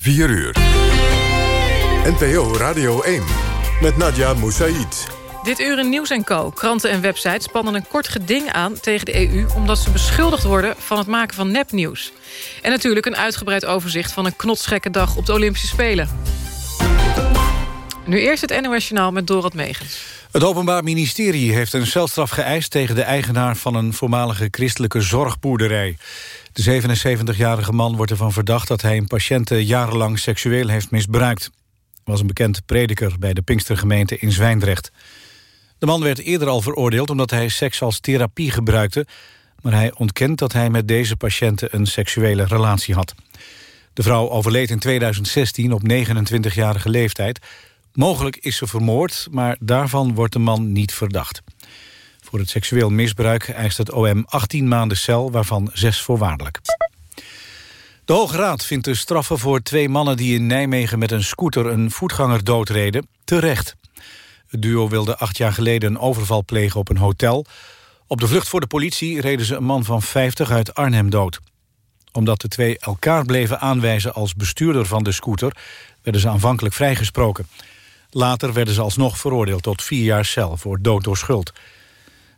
4 uur. NPO Radio 1 met Nadia Moussaïd. Dit uur in Nieuws Co. Kranten en websites spannen een kort geding aan tegen de EU... omdat ze beschuldigd worden van het maken van nepnieuws. En natuurlijk een uitgebreid overzicht van een knotsgekke dag op de Olympische Spelen. Nu eerst het NOS Journaal met Dorot Megens. Het Openbaar Ministerie heeft een celstraf geëist... tegen de eigenaar van een voormalige christelijke zorgboerderij. De 77-jarige man wordt ervan verdacht dat hij een patiënten jarenlang seksueel heeft misbruikt. Was een bekend prediker bij de Pinkstergemeente in Zwijndrecht. De man werd eerder al veroordeeld omdat hij seks als therapie gebruikte... maar hij ontkent dat hij met deze patiënten een seksuele relatie had. De vrouw overleed in 2016 op 29-jarige leeftijd. Mogelijk is ze vermoord, maar daarvan wordt de man niet verdacht. Voor het seksueel misbruik eist het OM 18 maanden cel, waarvan 6 voorwaardelijk. De Hoge Raad vindt de straffen voor twee mannen die in Nijmegen met een scooter een voetganger doodreden terecht. Het duo wilde acht jaar geleden een overval plegen op een hotel. Op de vlucht voor de politie reden ze een man van 50 uit Arnhem dood. Omdat de twee elkaar bleven aanwijzen als bestuurder van de scooter... werden ze aanvankelijk vrijgesproken. Later werden ze alsnog veroordeeld tot vier jaar cel voor dood door schuld.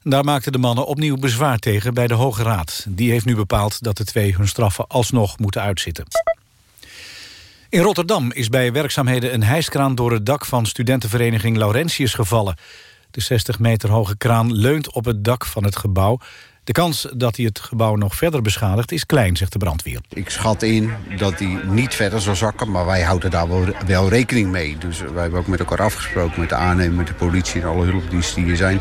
Daar maakten de mannen opnieuw bezwaar tegen bij de Hoge Raad. Die heeft nu bepaald dat de twee hun straffen alsnog moeten uitzitten. In Rotterdam is bij werkzaamheden een hijskraan door het dak van studentenvereniging Laurentius gevallen. De 60 meter hoge kraan leunt op het dak van het gebouw. De kans dat hij het gebouw nog verder beschadigt is klein, zegt de brandweer. Ik schat in dat hij niet verder zal zakken, maar wij houden daar wel, wel rekening mee. Dus wij hebben ook met elkaar afgesproken, met de aannemer, met de politie en alle hulpdiensten die hier zijn...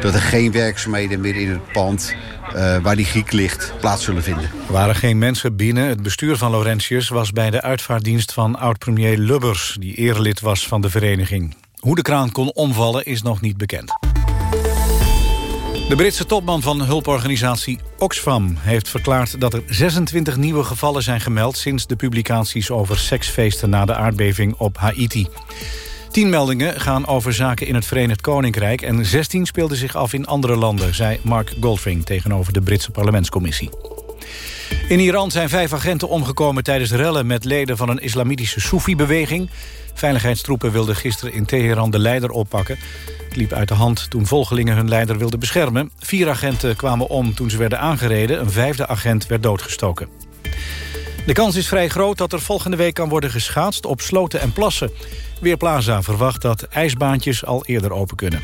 dat er geen werkzaamheden meer in het pand uh, waar die giek ligt plaats zullen vinden. Er waren geen mensen binnen. Het bestuur van Laurentius was bij de uitvaartdienst van oud-premier Lubbers... die erelid was van de vereniging. Hoe de kraan kon omvallen is nog niet bekend. De Britse topman van hulporganisatie Oxfam heeft verklaard dat er 26 nieuwe gevallen zijn gemeld sinds de publicaties over seksfeesten na de aardbeving op Haiti. Tien meldingen gaan over zaken in het Verenigd Koninkrijk... en 16 speelden zich af in andere landen, zei Mark Goldring... tegenover de Britse parlementscommissie. In Iran zijn vijf agenten omgekomen tijdens rellen... met leden van een islamitische Soefi-beweging. Veiligheidstroepen wilden gisteren in Teheran de leider oppakken. Het liep uit de hand toen volgelingen hun leider wilden beschermen. Vier agenten kwamen om toen ze werden aangereden. Een vijfde agent werd doodgestoken. De kans is vrij groot dat er volgende week kan worden geschaatst op sloten en plassen. Weerplaza verwacht dat ijsbaantjes al eerder open kunnen.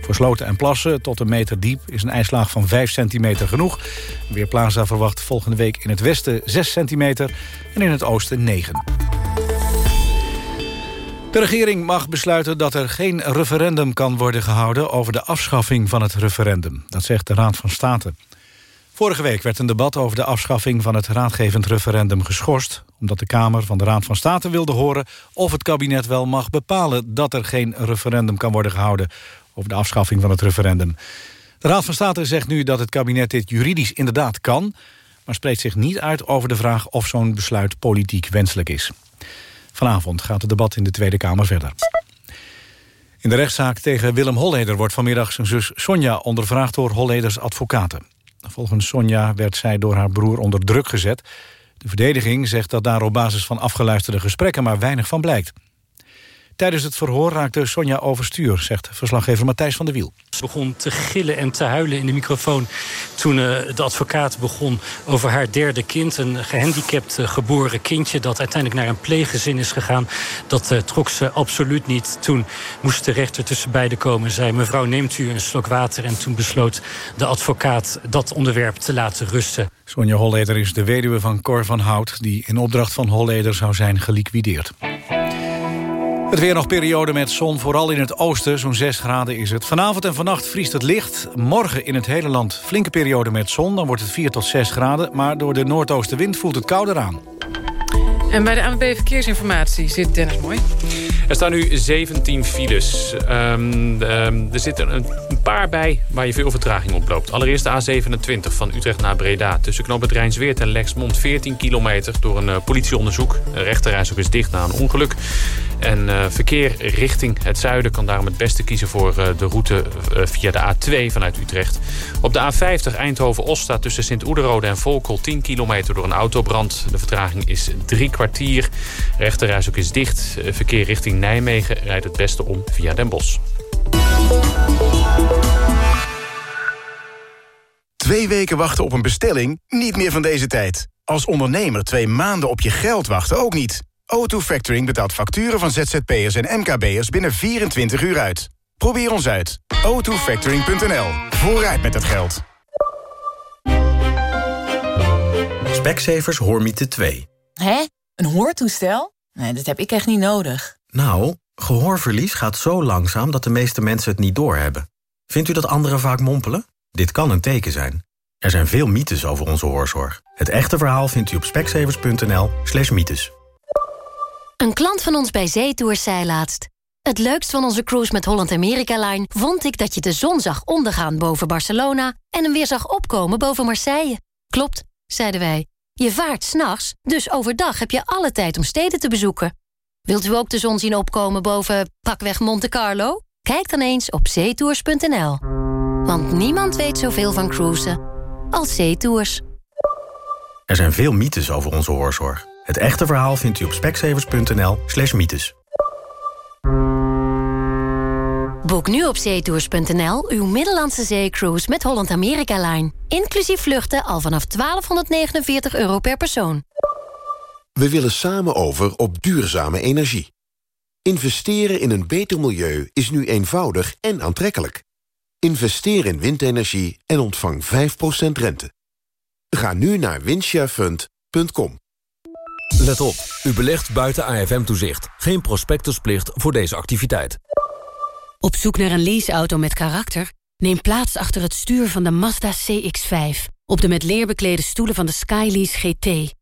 Voor sloten en plassen tot een meter diep is een ijslaag van 5 centimeter genoeg. Weerplaza verwacht volgende week in het westen 6 centimeter en in het oosten 9. De regering mag besluiten dat er geen referendum kan worden gehouden... over de afschaffing van het referendum. Dat zegt de Raad van State. Vorige week werd een debat over de afschaffing van het raadgevend referendum geschorst... omdat de Kamer van de Raad van State wilde horen... of het kabinet wel mag bepalen dat er geen referendum kan worden gehouden... over de afschaffing van het referendum. De Raad van State zegt nu dat het kabinet dit juridisch inderdaad kan... maar spreekt zich niet uit over de vraag of zo'n besluit politiek wenselijk is. Vanavond gaat het debat in de Tweede Kamer verder. In de rechtszaak tegen Willem Holleder wordt vanmiddag zijn zus Sonja ondervraagd door Holleders advocaten. Volgens Sonja werd zij door haar broer onder druk gezet. De verdediging zegt dat daar op basis van afgeluisterde gesprekken maar weinig van blijkt. Tijdens het verhoor raakte Sonja overstuur, zegt verslaggever Matthijs van der Wiel. Ze begon te gillen en te huilen in de microfoon toen uh, de advocaat begon over haar derde kind. Een gehandicapt uh, geboren kindje dat uiteindelijk naar een pleeggezin is gegaan. Dat uh, trok ze absoluut niet. Toen moest de rechter tussen beiden komen en zei... mevrouw, neemt u een slok water? En toen besloot de advocaat dat onderwerp te laten rusten. Sonja Holleder is de weduwe van Cor van Hout... die in opdracht van Holleder zou zijn geliquideerd. Het weer nog periode met zon, vooral in het oosten. Zo'n 6 graden is het. Vanavond en vannacht vriest het licht. Morgen in het hele land flinke periode met zon. Dan wordt het 4 tot 6 graden. Maar door de noordoostenwind voelt het kouder aan. En bij de ANWB Verkeersinformatie zit Dennis Mooi. Er staan nu 17 files. Um, um, er zitten een paar bij waar je veel vertraging oploopt. Allereerst de A27 van Utrecht naar Breda. Tussen knooppunt Rijnsweert en Lexmond 14 kilometer... door een uh, politieonderzoek. De is dicht na een ongeluk. En uh, verkeer richting het zuiden kan daarom het beste kiezen... voor uh, de route via de A2 vanuit Utrecht. Op de A50 Eindhoven-Oost staat tussen Sint-Oederode en Volkel... 10 kilometer door een autobrand. De vertraging is drie kwartier. De rechterreis ook is dicht. Verkeer richting Nijmegen rijdt het beste om via Den Bosch. Twee weken wachten op een bestelling? Niet meer van deze tijd. Als ondernemer twee maanden op je geld wachten ook niet. O2 Factoring betaalt facturen van ZZP'ers en MKB'ers binnen 24 uur uit. Probeer ons uit. o2factoring.nl. Vooruit met het geld. Specsavers Hoormiete 2. Hè? Een hoortoestel? Nee, dat heb ik echt niet nodig. Nou, gehoorverlies gaat zo langzaam dat de meeste mensen het niet doorhebben. Vindt u dat anderen vaak mompelen? Dit kan een teken zijn. Er zijn veel mythes over onze hoorzorg. Het echte verhaal vindt u op speksevers.nl slash mythes. Een klant van ons bij Zeetours zei laatst... Het leukst van onze cruise met Holland America Line... vond ik dat je de zon zag ondergaan boven Barcelona... en hem weer zag opkomen boven Marseille. Klopt, zeiden wij. Je vaart s'nachts, dus overdag heb je alle tijd om steden te bezoeken. Wilt u ook de zon zien opkomen boven pakweg Monte Carlo? Kijk dan eens op zeetours.nl. Want niemand weet zoveel van cruisen als zeetours. Er zijn veel mythes over onze hoorzorg. Het echte verhaal vindt u op speksevers.nl slash mythes. Boek nu op zeetours.nl uw Middellandse zeecruise met Holland America Line. Inclusief vluchten al vanaf 1249 euro per persoon. We willen samen over op duurzame energie. Investeren in een beter milieu is nu eenvoudig en aantrekkelijk. Investeer in windenergie en ontvang 5% rente. Ga nu naar windsharefund.com. Let op, u belegt buiten AFM-toezicht. Geen prospectusplicht voor deze activiteit. Op zoek naar een leaseauto met karakter? Neem plaats achter het stuur van de Mazda CX-5. Op de met leer beklede stoelen van de Skylease GT.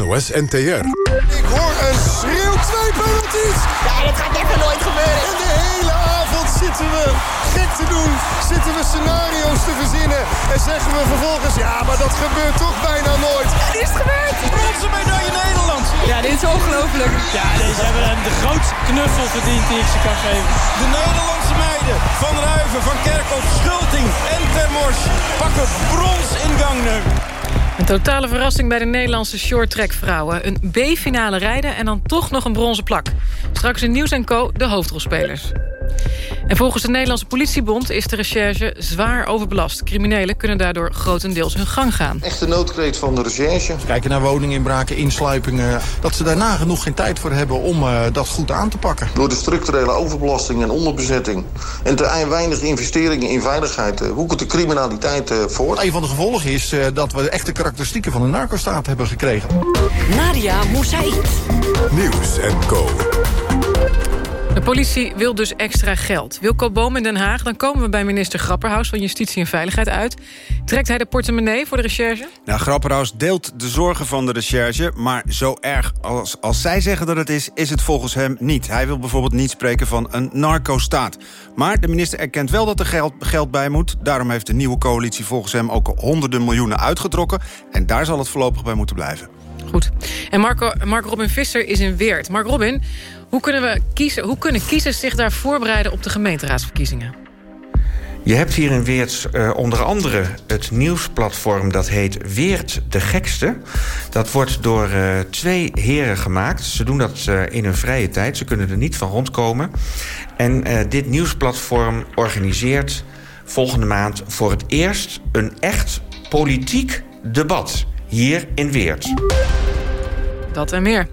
NOS NTR. Ik hoor een schreeuw, twee penalties. Ja, dat gaat even nooit gebeuren. En de hele avond zitten we gek te doen. Zitten we scenario's te verzinnen. En zeggen we vervolgens, ja, maar dat gebeurt toch bijna nooit. Dit is het gebeurd. Bronzen medaille Nederland. Ja, dit is ongelooflijk. Ja, deze hebben hem de grootste knuffel verdiend die ik ze kan geven. De Nederlandse meiden van Ruiven, van Kerkhoff, Schulting en Termors pakken brons in Gangneum. Een totale verrassing bij de Nederlandse shorttrack vrouwen. Een B-finale rijden en dan toch nog een bronzen plak. Straks in Nieuws en Co. de hoofdrolspelers. En volgens de Nederlandse politiebond is de recherche zwaar overbelast. Criminelen kunnen daardoor grotendeels hun gang gaan. Echte noodkreet van de recherche. Kijken naar woninginbraken, insluipingen. Dat ze daarna genoeg geen tijd voor hebben om uh, dat goed aan te pakken. Door de structurele overbelasting en onderbezetting... en te weinig investeringen in veiligheid... Uh, hoekelt de criminaliteit uh, voort. Een van de gevolgen is dat we echte karakteristieken van een narcostaat hebben gekregen. Nadia Moussaïd. Nieuws en Co. De politie wil dus extra geld. Wilco Boom in Den Haag, dan komen we bij minister Grapperhaus... van Justitie en Veiligheid uit. Trekt hij de portemonnee voor de recherche? Nou, Grapperhaus deelt de zorgen van de recherche... maar zo erg als, als zij zeggen dat het is, is het volgens hem niet. Hij wil bijvoorbeeld niet spreken van een narco-staat. Maar de minister erkent wel dat er geld, geld bij moet. Daarom heeft de nieuwe coalitie volgens hem ook honderden miljoenen uitgetrokken. En daar zal het voorlopig bij moeten blijven. Goed. En Marco, Mark Robin Visser is in Weert. Mark Robin, hoe kunnen, we kiezen, hoe kunnen kiezers zich daar voorbereiden op de gemeenteraadsverkiezingen? Je hebt hier in Weert uh, onder andere het nieuwsplatform... dat heet Weert de Gekste. Dat wordt door uh, twee heren gemaakt. Ze doen dat uh, in hun vrije tijd. Ze kunnen er niet van rondkomen. En dit nieuwsplatform organiseert volgende maand... voor het eerst een echt politiek debat hier in Weert. Dat en meer.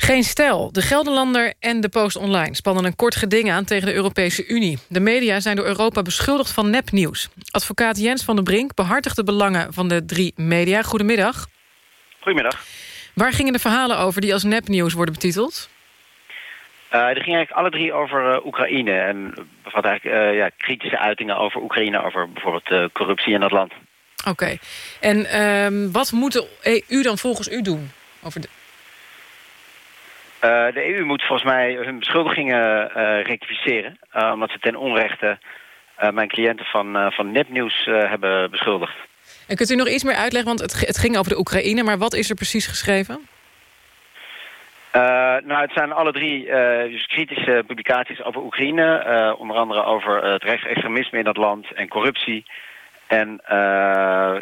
Geen stijl. De Gelderlander en de Post Online spannen een kort geding aan tegen de Europese Unie. De media zijn door Europa beschuldigd van nepnieuws. Advocaat Jens van den Brink behartigt de belangen van de drie media. Goedemiddag. Goedemiddag. Waar gingen de verhalen over die als nepnieuws worden betiteld? Uh, er ging eigenlijk alle drie over uh, Oekraïne. En bevat eigenlijk uh, ja, kritische uitingen over Oekraïne, over bijvoorbeeld corruptie in dat land. Oké. Okay. En ehm, wat moet de EU dan volgens u doen? Over de... de EU moet volgens mij hun beschuldigingen rectificeren. omdat ze ten onrechte mijn cliënten van, van nepnieuws hebben beschuldigd. En kunt u nog iets meer uitleggen? Want het, het ging over de Oekraïne, maar wat is er precies geschreven? Nou, het zijn alle drie dus kritische publicaties over Oekraïne. Onder andere over het rechtsextremisme in dat land en corruptie. En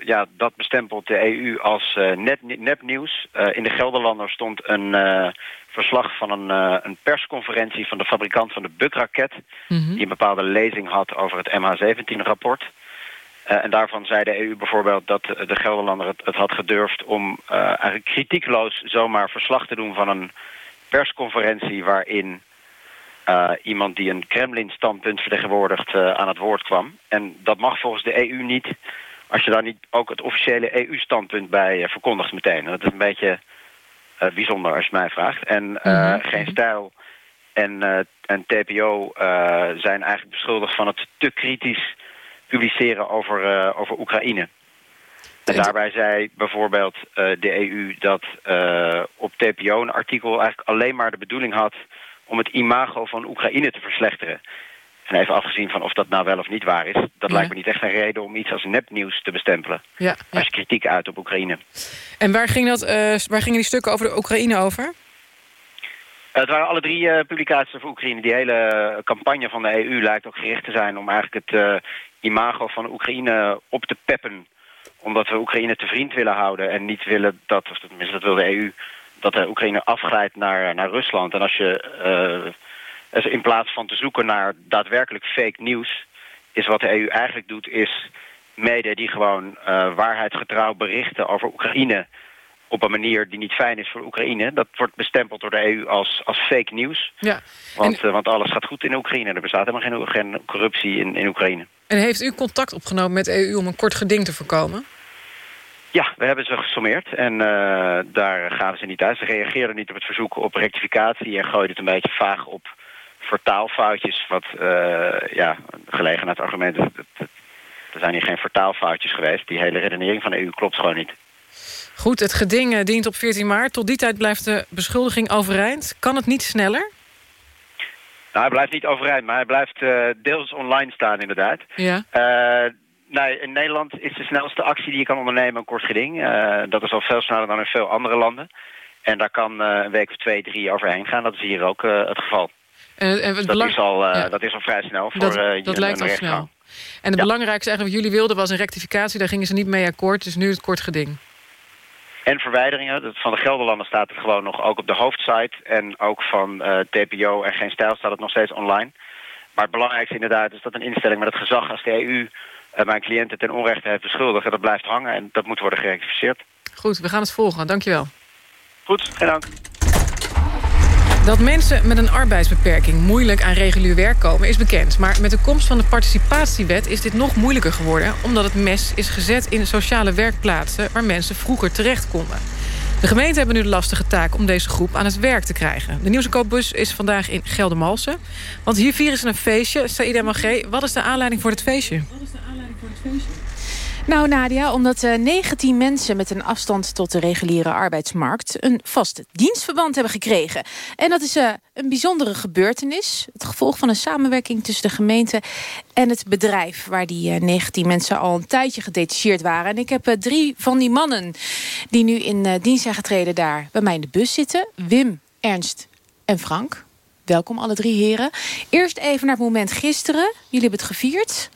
ja, dat bestempelt de EU als nepnieuws. in de Gelderlander stond een verslag van een, een, persconferentie van de fabrikant van de Buk-raket... Mm -hmm. die een bepaalde lezing had over het MH17-rapport... Uh, en daarvan zei de EU bijvoorbeeld dat de Gelderlander het, het had gedurfd om uh, eigenlijk kritiekloos zomaar verslag te doen van een persconferentie waarin iemand die een Kremlin-standpunt vertegenwoordigt aan het woord kwam. En dat mag volgens de EU niet als je daar niet ook het officiële EU-standpunt bij verkondigt meteen. Dat is een beetje bijzonder als je mij vraagt. En mm -hmm. geen stijl en, en TPO zijn eigenlijk beschuldigd van het te kritisch publiceren over, over Oekraïne. En daarbij zei bijvoorbeeld de EU dat op TPO een artikel eigenlijk alleen maar de bedoeling had om het imago van Oekraïne te verslechteren. En even afgezien van of dat nou wel of niet waar is... dat ja. lijkt me niet echt een reden om iets als nepnieuws te bestempelen. Ja, Als je kritiek uit op Oekraïne. En waar, ging dat, uh, waar gingen die stukken over de Oekraïne over? Het waren alle drie uh, publicaties over Oekraïne. Die hele campagne van de EU lijkt ook gericht te zijn... om eigenlijk het uh, imago van Oekraïne op te peppen. Omdat we Oekraïne te vriend willen houden... en niet willen dat, of tenminste dat wil de EU... dat de Oekraïne afglijdt naar, naar Rusland. En als je uh, in plaats van te zoeken naar daadwerkelijk fake nieuws... is wat de EU eigenlijk doet, is media die gewoon waarheidsgetrouw berichten over Oekraïne op een manier die niet fijn is voor Oekraïne. Dat wordt bestempeld door de EU als, als fake nieuws. Ja. Want, en... uh, want alles gaat goed in Oekraïne. Er bestaat helemaal geen, geen corruptie in, in Oekraïne. En heeft u contact opgenomen met de EU om een kort geding te voorkomen? Ja, we hebben ze gesommeerd en uh, daar gaven ze niet uit. Ze reageerden niet op het verzoek op rectificatie... en gooiden het een beetje vaag op vertaalfoutjes. Wat, uh, ja, gelegenheidsargument... Er zijn hier geen vertaalfoutjes geweest. Die hele redenering van de EU klopt gewoon niet. Goed, het geding dient op 14 maart. Tot die tijd blijft de beschuldiging overeind. Kan het niet sneller? Nou, hij blijft niet overeind, maar hij blijft uh, deels online staan inderdaad. Ja. Uh, nou, in Nederland is de snelste actie die je kan ondernemen een kort geding. Uh, dat is al veel sneller dan in veel andere landen. En daar kan een week of twee, drie overheen gaan. Dat is hier ook het geval. En, dat, is al, ja. dat is al vrij snel voor dat, je dat lijkt al snel. En het ja. belangrijkste eigenlijk wat jullie wilden was een rectificatie. Daar gingen ze niet mee akkoord, dus nu het kort geding. En verwijderingen. Van de Gelderlanden staat het gewoon nog ook op de hoofdsite. En ook van uh, TPO en Geen Stijl staat het nog steeds online. Maar het belangrijkste inderdaad is dat een instelling met het gezag als de EU... Uh, mijn cliënten ten onrechte heeft beschuldigd. Dat blijft hangen en dat moet worden gerectificeerd. Goed, we gaan het volgen. Dankjewel. Goed, geen dank. Dat mensen met een arbeidsbeperking moeilijk aan regulier werk komen is bekend. Maar met de komst van de participatiewet is dit nog moeilijker geworden... omdat het mes is gezet in sociale werkplaatsen... waar mensen vroeger terecht konden. De gemeenten hebben nu de lastige taak om deze groep aan het werk te krijgen. De nieuwskoopbus is vandaag in Geldermalsen. Want hier vieren ze een feestje. Saïda Magé, wat is de aanleiding voor het feestje? Wat is de aanleiding voor het feestje? Nou Nadia, omdat uh, 19 mensen met een afstand tot de reguliere arbeidsmarkt... een vast dienstverband hebben gekregen. En dat is uh, een bijzondere gebeurtenis. Het gevolg van een samenwerking tussen de gemeente en het bedrijf... waar die uh, 19 mensen al een tijdje gedetacheerd waren. En ik heb drie van die mannen die nu in dienst zijn getreden daar bij mij in de bus zitten. Wim, Ernst en Frank. Welkom alle drie heren. Eerst even naar het moment gisteren. Jullie hebben het gevierd...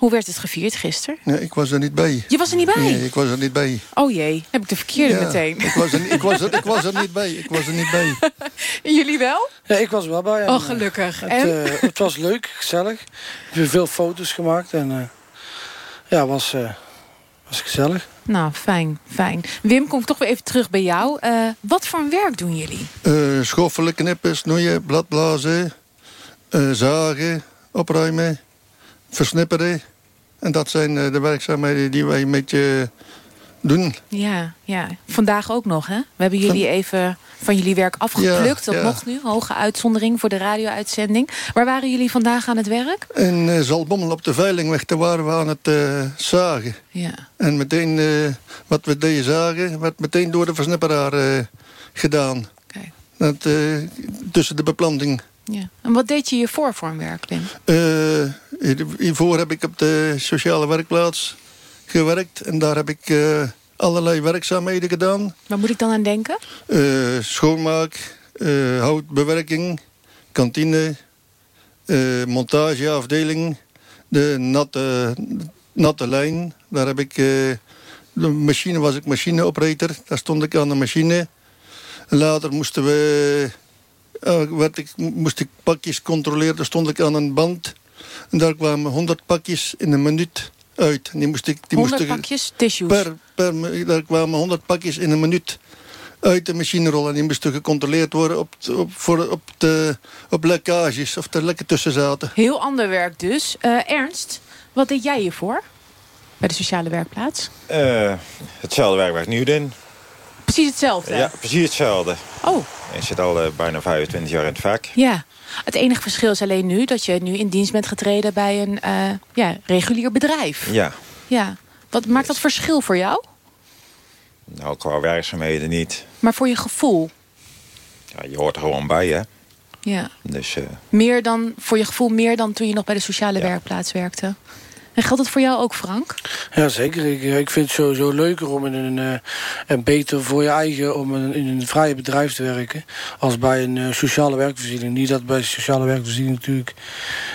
Hoe werd het gevierd gisteren? Nee, ik was er niet bij. Je was er niet bij? Nee, ik was er niet bij. Oh jee, heb ik de verkeerde ja, meteen. Ik was, er, ik, was er, ik was er niet bij. Ik was er niet bij. Jullie wel? Ja, ik was er wel bij. Oh, gelukkig. Het, en? uh, het was leuk, gezellig. We hebben veel foto's gemaakt. En uh, ja, was, uh, was gezellig. Nou, fijn, fijn. Wim, kom ik toch weer even terug bij jou. Uh, wat voor een werk doen jullie? Uh, schoffelen, knippen, snoeien, bladblazen, uh, zagen, opruimen, versnipperen. En dat zijn de werkzaamheden die wij met je doen. Ja, ja, vandaag ook nog, hè? We hebben jullie even van jullie werk afgeplukt. Ja, dat ja. mocht nu, hoge uitzondering voor de radio-uitzending. Waar waren jullie vandaag aan het werk? In uh, Zaltbommel op de Veilingweg, daar waren we aan het uh, zagen. Ja. En meteen, uh, wat we deden zagen, werd meteen door de versnipperaar gedaan. Dat, tussen de beplanting. Ja. En wat deed je hiervoor voor een werk, Wim? hiervoor heb ik op de sociale werkplaats gewerkt. En daar heb ik allerlei werkzaamheden gedaan. Waar moet ik dan aan denken? Uh, schoonmaak, uh, houtbewerking, kantine, uh, montageafdeling, de natte, natte lijn. Daar heb ik, de machine was ik machineoperator, daar stond ik aan de machine. Later moesten we, werd ik, moest ik pakjes controleren, daar stond ik aan een band. En daar kwamen 100 pakjes in een minuut uit. Die moest ik, die 100 moest ik pakjes tissues? Per, per, daar kwamen 100 pakjes in een minuut uit de machine rollen. Die moesten gecontroleerd worden op, op, voor, op, de, op lekkages, of er lekker tussen zaten. Heel ander werk dus. Uh, Ernst, wat deed jij hiervoor? Bij de sociale werkplaats? Uh, hetzelfde werk waar ik nu in. Precies hetzelfde? Ja, precies hetzelfde. Oh. Ik zit al uh, bijna 25 jaar in het vak. Ja. Het enige verschil is alleen nu dat je nu in dienst bent getreden bij een uh, ja, regulier bedrijf. Ja. ja. Wat maakt dat verschil voor jou? Nou, qua werkzaamheden niet. Maar voor je gevoel? Ja, je hoort er gewoon bij, hè? Ja. Dus, uh... meer dan, voor je gevoel meer dan toen je nog bij de sociale ja. werkplaats werkte? En geldt het voor jou ook, Frank? Ja, zeker. Ik, ik vind het sowieso leuker om in een... Uh, en beter voor je eigen om in, in een vrije bedrijf te werken... als bij een uh, sociale werkvoorziening. Niet dat bij sociale werkvoorziening natuurlijk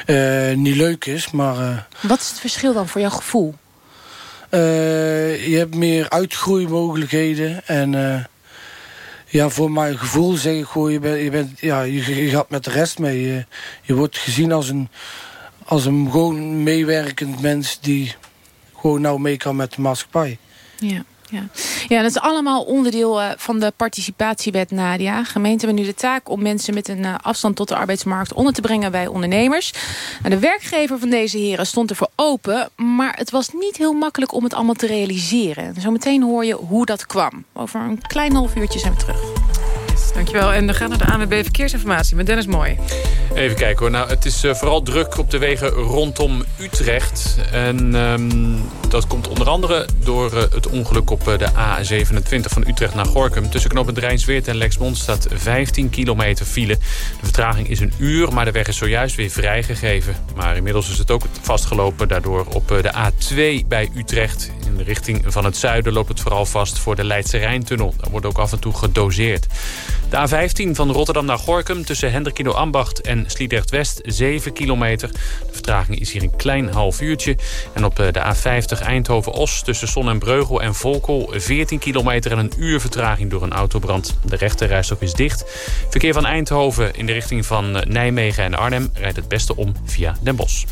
uh, niet leuk is, maar... Wat is het verschil dan voor jouw gevoel? je hebt meer uitgroeimogelijkheden en... ja, voor mijn gevoel zeg ik gewoon, je, bent, je, bent, ja, je, je gaat met de rest mee. Je, je wordt gezien als een als een gewoon meewerkend mens die gewoon nou mee kan met de maatschappij. Ja. Ja. ja, dat is allemaal onderdeel uh, van de participatiewet Nadia. Gemeenten hebben nu de taak om mensen met een uh, afstand tot de arbeidsmarkt onder te brengen bij ondernemers. Nou, de werkgever van deze heren stond ervoor open, maar het was niet heel makkelijk om het allemaal te realiseren. Zometeen hoor je hoe dat kwam. Over een klein half uurtje zijn we terug. Dankjewel. En we gaan naar de ANWB Verkeersinformatie met Dennis Mooi. Even kijken hoor. Nou, het is uh, vooral druk op de wegen rondom Utrecht. En um, dat komt onder andere door uh, het ongeluk op uh, de A27 van Utrecht naar Gorkum. Tussen knooppunt Rijnsweert en Lexmond staat 15 kilometer file. De vertraging is een uur, maar de weg is zojuist weer vrijgegeven. Maar inmiddels is het ook vastgelopen daardoor op de A2 bij Utrecht. In de richting van het zuiden loopt het vooral vast voor de Leidse Rijntunnel. Daar wordt ook af en toe gedoseerd. De A15 van Rotterdam naar Gorkum tussen Hendrikino Ambacht en Sliedrecht West 7 kilometer. De vertraging is hier een klein half uurtje. En op de A50 Eindhoven-Os tussen Son en Breugel en Volkel 14 kilometer en een uur vertraging door een autobrand. De rechterrijstok is dicht. Verkeer van Eindhoven in de richting van Nijmegen en Arnhem rijdt het beste om via Den Bosch.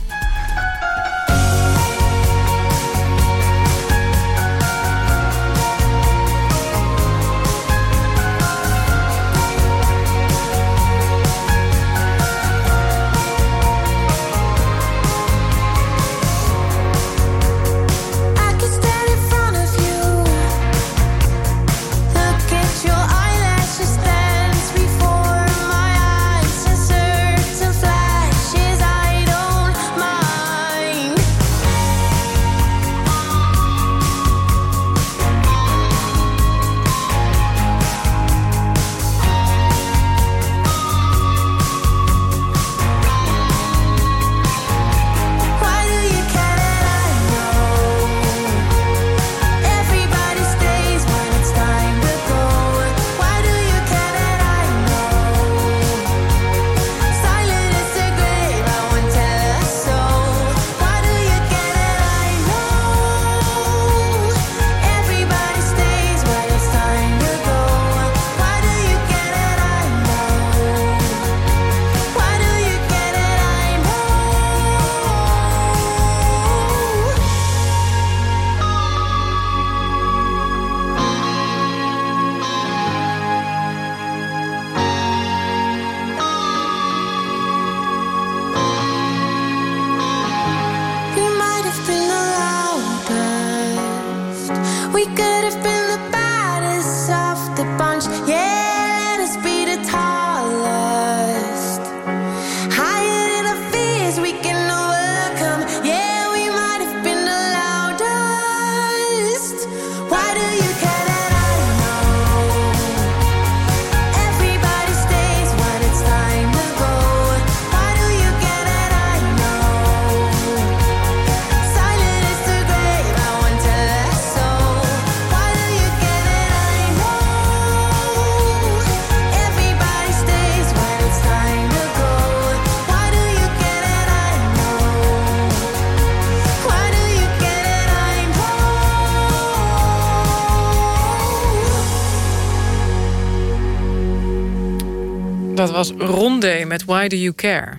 Met Why Do You Care.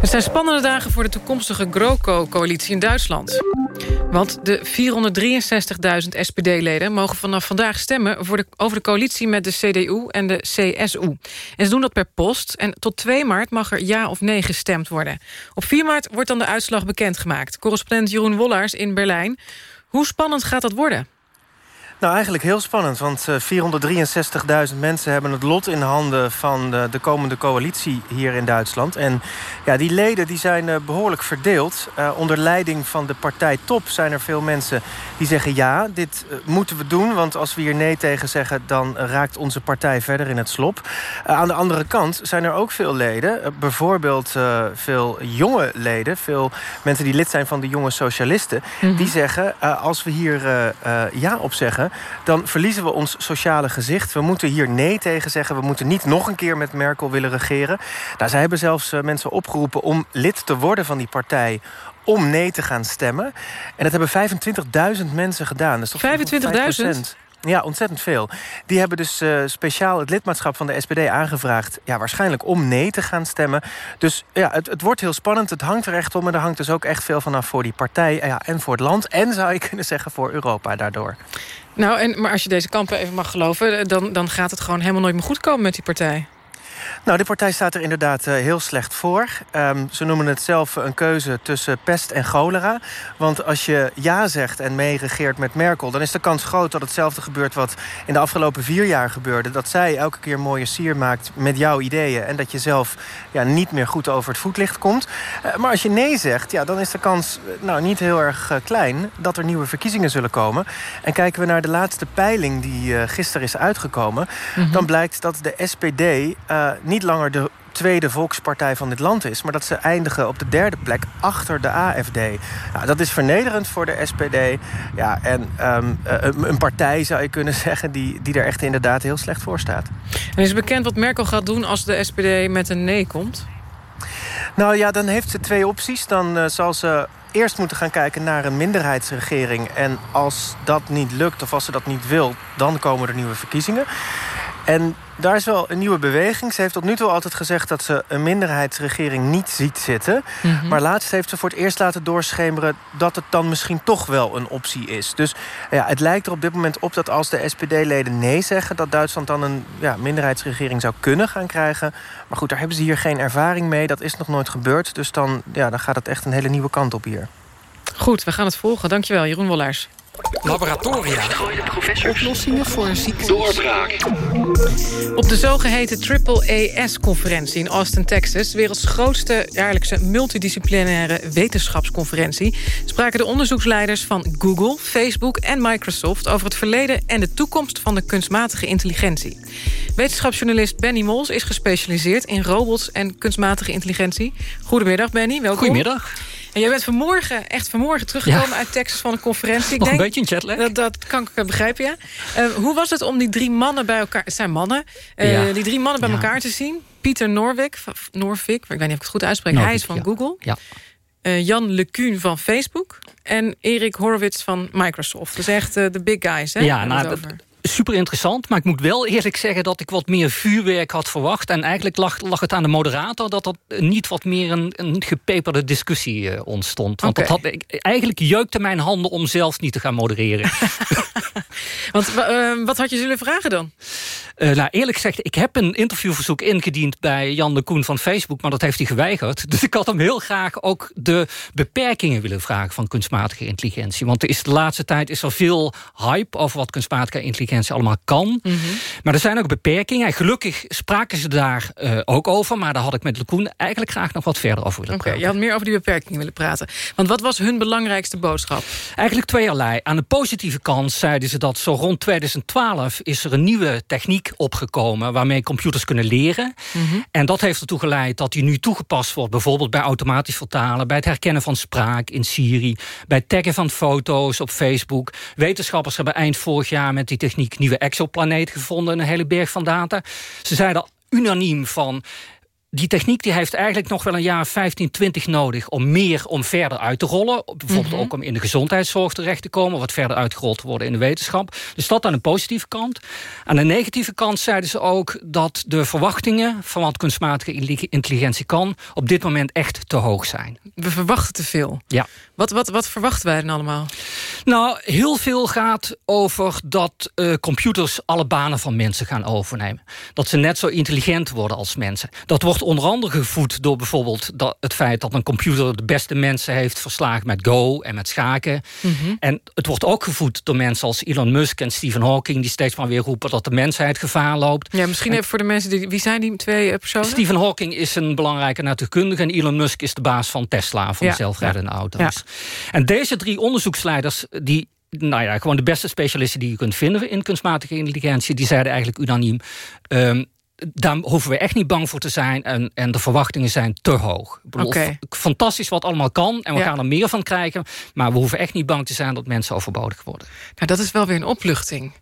Het zijn spannende dagen voor de toekomstige GroKo-coalitie in Duitsland. Want de 463.000 SPD-leden mogen vanaf vandaag stemmen... Voor de, over de coalitie met de CDU en de CSU. En ze doen dat per post. En tot 2 maart mag er ja of nee gestemd worden. Op 4 maart wordt dan de uitslag bekendgemaakt. Correspondent Jeroen Wollars in Berlijn. Hoe spannend gaat dat worden? Nou, eigenlijk heel spannend, want 463.000 mensen hebben het lot in handen van de, de, komende coalitie hier in Duitsland. En ja, die leden die zijn uh, behoorlijk verdeeld. Uh, onder leiding van de partij Top zijn er veel mensen die zeggen ja, dit moeten we doen. Want als we hier nee tegen zeggen, dan raakt onze partij verder in het slop. aan de andere kant zijn er ook veel leden, bijvoorbeeld veel jonge leden, veel mensen die lid zijn van de jonge socialisten, mm -hmm. die zeggen als we hier ja op zeggen dan verliezen we ons sociale gezicht. We moeten hier nee tegen zeggen. We moeten niet nog een keer met Merkel willen regeren. Nou, zij hebben zelfs mensen opgeroepen om lid te worden van die partij om nee te gaan stemmen. En dat hebben 25.000 mensen gedaan. Dus 25.000? Ja, ontzettend veel. Die hebben dus uh, speciaal het lidmaatschap van de SPD aangevraagd... Ja, waarschijnlijk om nee te gaan stemmen. Dus ja, het, het wordt heel spannend. Het hangt er echt om. En er hangt dus ook echt veel vanaf voor die partij ja, en voor het land. En zou je kunnen zeggen voor Europa daardoor. Nou, en, maar als je deze kampen even mag geloven... Dan, dan gaat het gewoon helemaal nooit meer goed komen met die partij. Nou, de partij staat er inderdaad uh, heel slecht voor. Um, ze noemen het zelf een keuze tussen pest en cholera. Want als je ja zegt en meeregeert met Merkel... dan is de kans groot dat hetzelfde gebeurt wat in de afgelopen vier jaar gebeurde. Dat zij elke keer mooie sier maakt met jouw ideeën... en dat je zelf ja, niet meer goed over het voetlicht komt. Uh, maar als je nee zegt, ja, dan is de kans nou, niet heel erg uh, klein... dat er nieuwe verkiezingen zullen komen. En kijken we naar de laatste peiling die gisteren is uitgekomen... Mm -hmm. dan blijkt dat de SPD niet langer de tweede volkspartij van dit land is... maar dat ze eindigen op de derde plek achter de AFD. Nou, dat is vernederend voor de SPD. Ja, en um, een partij, zou je kunnen zeggen... Die, die er echt inderdaad heel slecht voor staat. En is bekend wat Merkel gaat doen als de SPD met een nee komt? Nou ja, dan heeft ze twee opties. Dan uh, zal ze eerst moeten gaan kijken naar een minderheidsregering. En als dat niet lukt of als ze dat niet wil... dan komen er nieuwe verkiezingen. En daar is wel een nieuwe beweging. Ze heeft tot nu toe altijd gezegd dat ze een minderheidsregering niet ziet zitten. Mm -hmm. Maar laatst heeft ze voor het eerst laten doorschemeren... dat het dan misschien toch wel een optie is. Dus ja, het lijkt er op dit moment op dat als de SPD-leden nee zeggen... dat Duitsland dan een ja, minderheidsregering zou kunnen gaan krijgen. Maar goed, daar hebben ze hier geen ervaring mee. Dat is nog nooit gebeurd. Dus dan, ja, dan gaat het echt een hele nieuwe kant op hier. Goed, we gaan het volgen. Dankjewel, Jeroen Wollaars. Laboratoria. Oplossingen voor ziektes. Doorbraak. Op de zogeheten Triple-AS-conferentie in Austin, Texas... werelds grootste jaarlijkse multidisciplinaire wetenschapsconferentie... spraken de onderzoeksleiders van Google, Facebook en Microsoft... over het verleden en de toekomst van de kunstmatige intelligentie. Wetenschapsjournalist Benny Mols is gespecialiseerd in robots en kunstmatige intelligentie. Goedemiddag, Benny. Welkom. Goedemiddag. En jij bent vanmorgen, echt vanmorgen teruggekomen ja. uit Texas van een conferentie. Ik Nog denk, een beetje een jetlag. Dat, dat kan ik begrijpen, ja. Uh, hoe was het om die drie mannen bij elkaar... Het zijn mannen. Uh, ja. Die drie mannen bij ja. elkaar te zien. Pieter Norvik, Norvik, ik weet niet of ik het goed uitspreek. Norvik, Hij is van Google. Ja. Uh, Jan LeCun van Facebook. En Erik Horowitz van Microsoft. Dus echt de big guys, hè? Ja, nou, super interessant. Maar ik moet wel eerlijk zeggen dat ik wat meer vuurwerk had verwacht. En eigenlijk lag, lag het aan de moderator dat er niet wat meer een, een gepeperde discussie uh, ontstond. Want okay. dat had, eigenlijk jeukte mijn handen om zelf niet te gaan modereren. Want uh, wat had je zullen vragen dan? Uh, nou, eerlijk gezegd, ik heb een interviewverzoek ingediend... bij Jan de Koen van Facebook, maar dat heeft hij geweigerd. Dus ik had hem heel graag ook de beperkingen willen vragen... van kunstmatige intelligentie. Want er is de laatste tijd is er veel hype... over wat kunstmatige intelligentie allemaal kan. Mm -hmm. Maar er zijn ook beperkingen. En gelukkig spraken ze daar uh, ook over... maar daar had ik met de Koen eigenlijk graag nog wat verder over willen okay, praten. Je had meer over die beperkingen willen praten. Want wat was hun belangrijkste boodschap? Eigenlijk tweeërlei. Aan de positieve kant zeiden ze dat zo rond 2012... is er een nieuwe techniek opgekomen waarmee computers kunnen leren. Mm -hmm. En dat heeft ertoe geleid dat die nu toegepast wordt... bijvoorbeeld bij automatisch vertalen, bij het herkennen van spraak in Siri... bij het taggen van foto's op Facebook. Wetenschappers hebben eind vorig jaar met die techniek... nieuwe exoplaneten gevonden, een hele berg van data. Ze zeiden unaniem van die techniek die heeft eigenlijk nog wel een jaar 15, 20 nodig... om meer, om verder uit te rollen. Bijvoorbeeld Mhm. ook om in de gezondheidszorg terecht te komen... wat verder uitgerold te worden in de wetenschap. Dus dat aan de positieve kant. Aan de negatieve kant zeiden ze ook... dat de verwachtingen van wat kunstmatige intelli- intelligentie kan... op dit moment echt te hoog zijn. We verwachten te veel. Ja. Wat, wat, wat verwachten wij dan allemaal? Nou, heel veel gaat over dat eh, computers alle banen van mensen gaan overnemen. Dat ze net zo intelligent worden als mensen. Dat wordt onder andere gevoed door bijvoorbeeld dat, het feit dat een computer de beste mensen heeft verslagen met Go en met schaken. Mhm. En het wordt ook gevoed door mensen als Elon Musk en Stephen Hawking, die steeds maar weer roepen dat de mensheid gevaar loopt. Ja, misschien En- even voor de mensen... Die, wie zijn die twee eh, personen? Stephen Hawking is een belangrijke natuurkundige... en Elon Musk is de baas van Tesla, van Ja, zelfrijdende auto's. ja. En deze drie onderzoeksleiders... die nou ja, gewoon de beste specialisten die je kunt vinden in kunstmatige intelligentie... die zeiden eigenlijk unaniem... ehm, daar hoeven we echt niet bang voor te zijn en, en de verwachtingen zijn te hoog. Ik bedoel, Fantastisch wat allemaal kan en we Ja. gaan er meer van krijgen... maar we hoeven echt niet bang te zijn dat mensen overbodig worden. Nou, dat is wel weer een opluchting.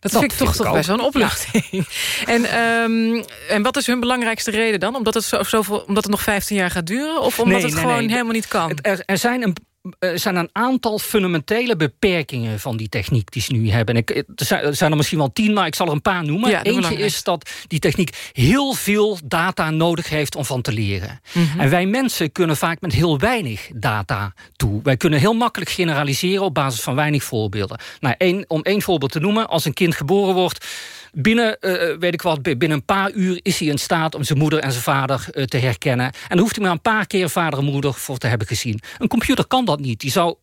Dat, Dat vind ik toch, vind toch best wel een opluchting. En, ehm, en wat is hun belangrijkste reden dan? Omdat het, zo, zoveel, omdat het nog 15 jaar gaat duren? Of omdat Nee, het nee, gewoon nee. helemaal niet kan? Er, er zijn een er zijn een aantal fundamentele beperkingen van die techniek die ze nu hebben. En ik, er, zijn, er zijn er misschien wel tien, maar ik zal er een paar noemen. Ja, Eentje is dat die techniek heel veel data nodig heeft om van te leren. Mhm. En wij mensen kunnen vaak met heel weinig data toe. Wij kunnen heel makkelijk generaliseren op basis van weinig voorbeelden. Nou, één, om één voorbeeld te noemen, als een kind geboren wordt... Binnen, eh, weet ik wat, binnen een paar uur is hij in staat om zijn moeder en zijn vader eh, te herkennen. En dan hoeft hij maar een paar keer vader en moeder voor te hebben gezien. Een computer kan dat niet. Die zou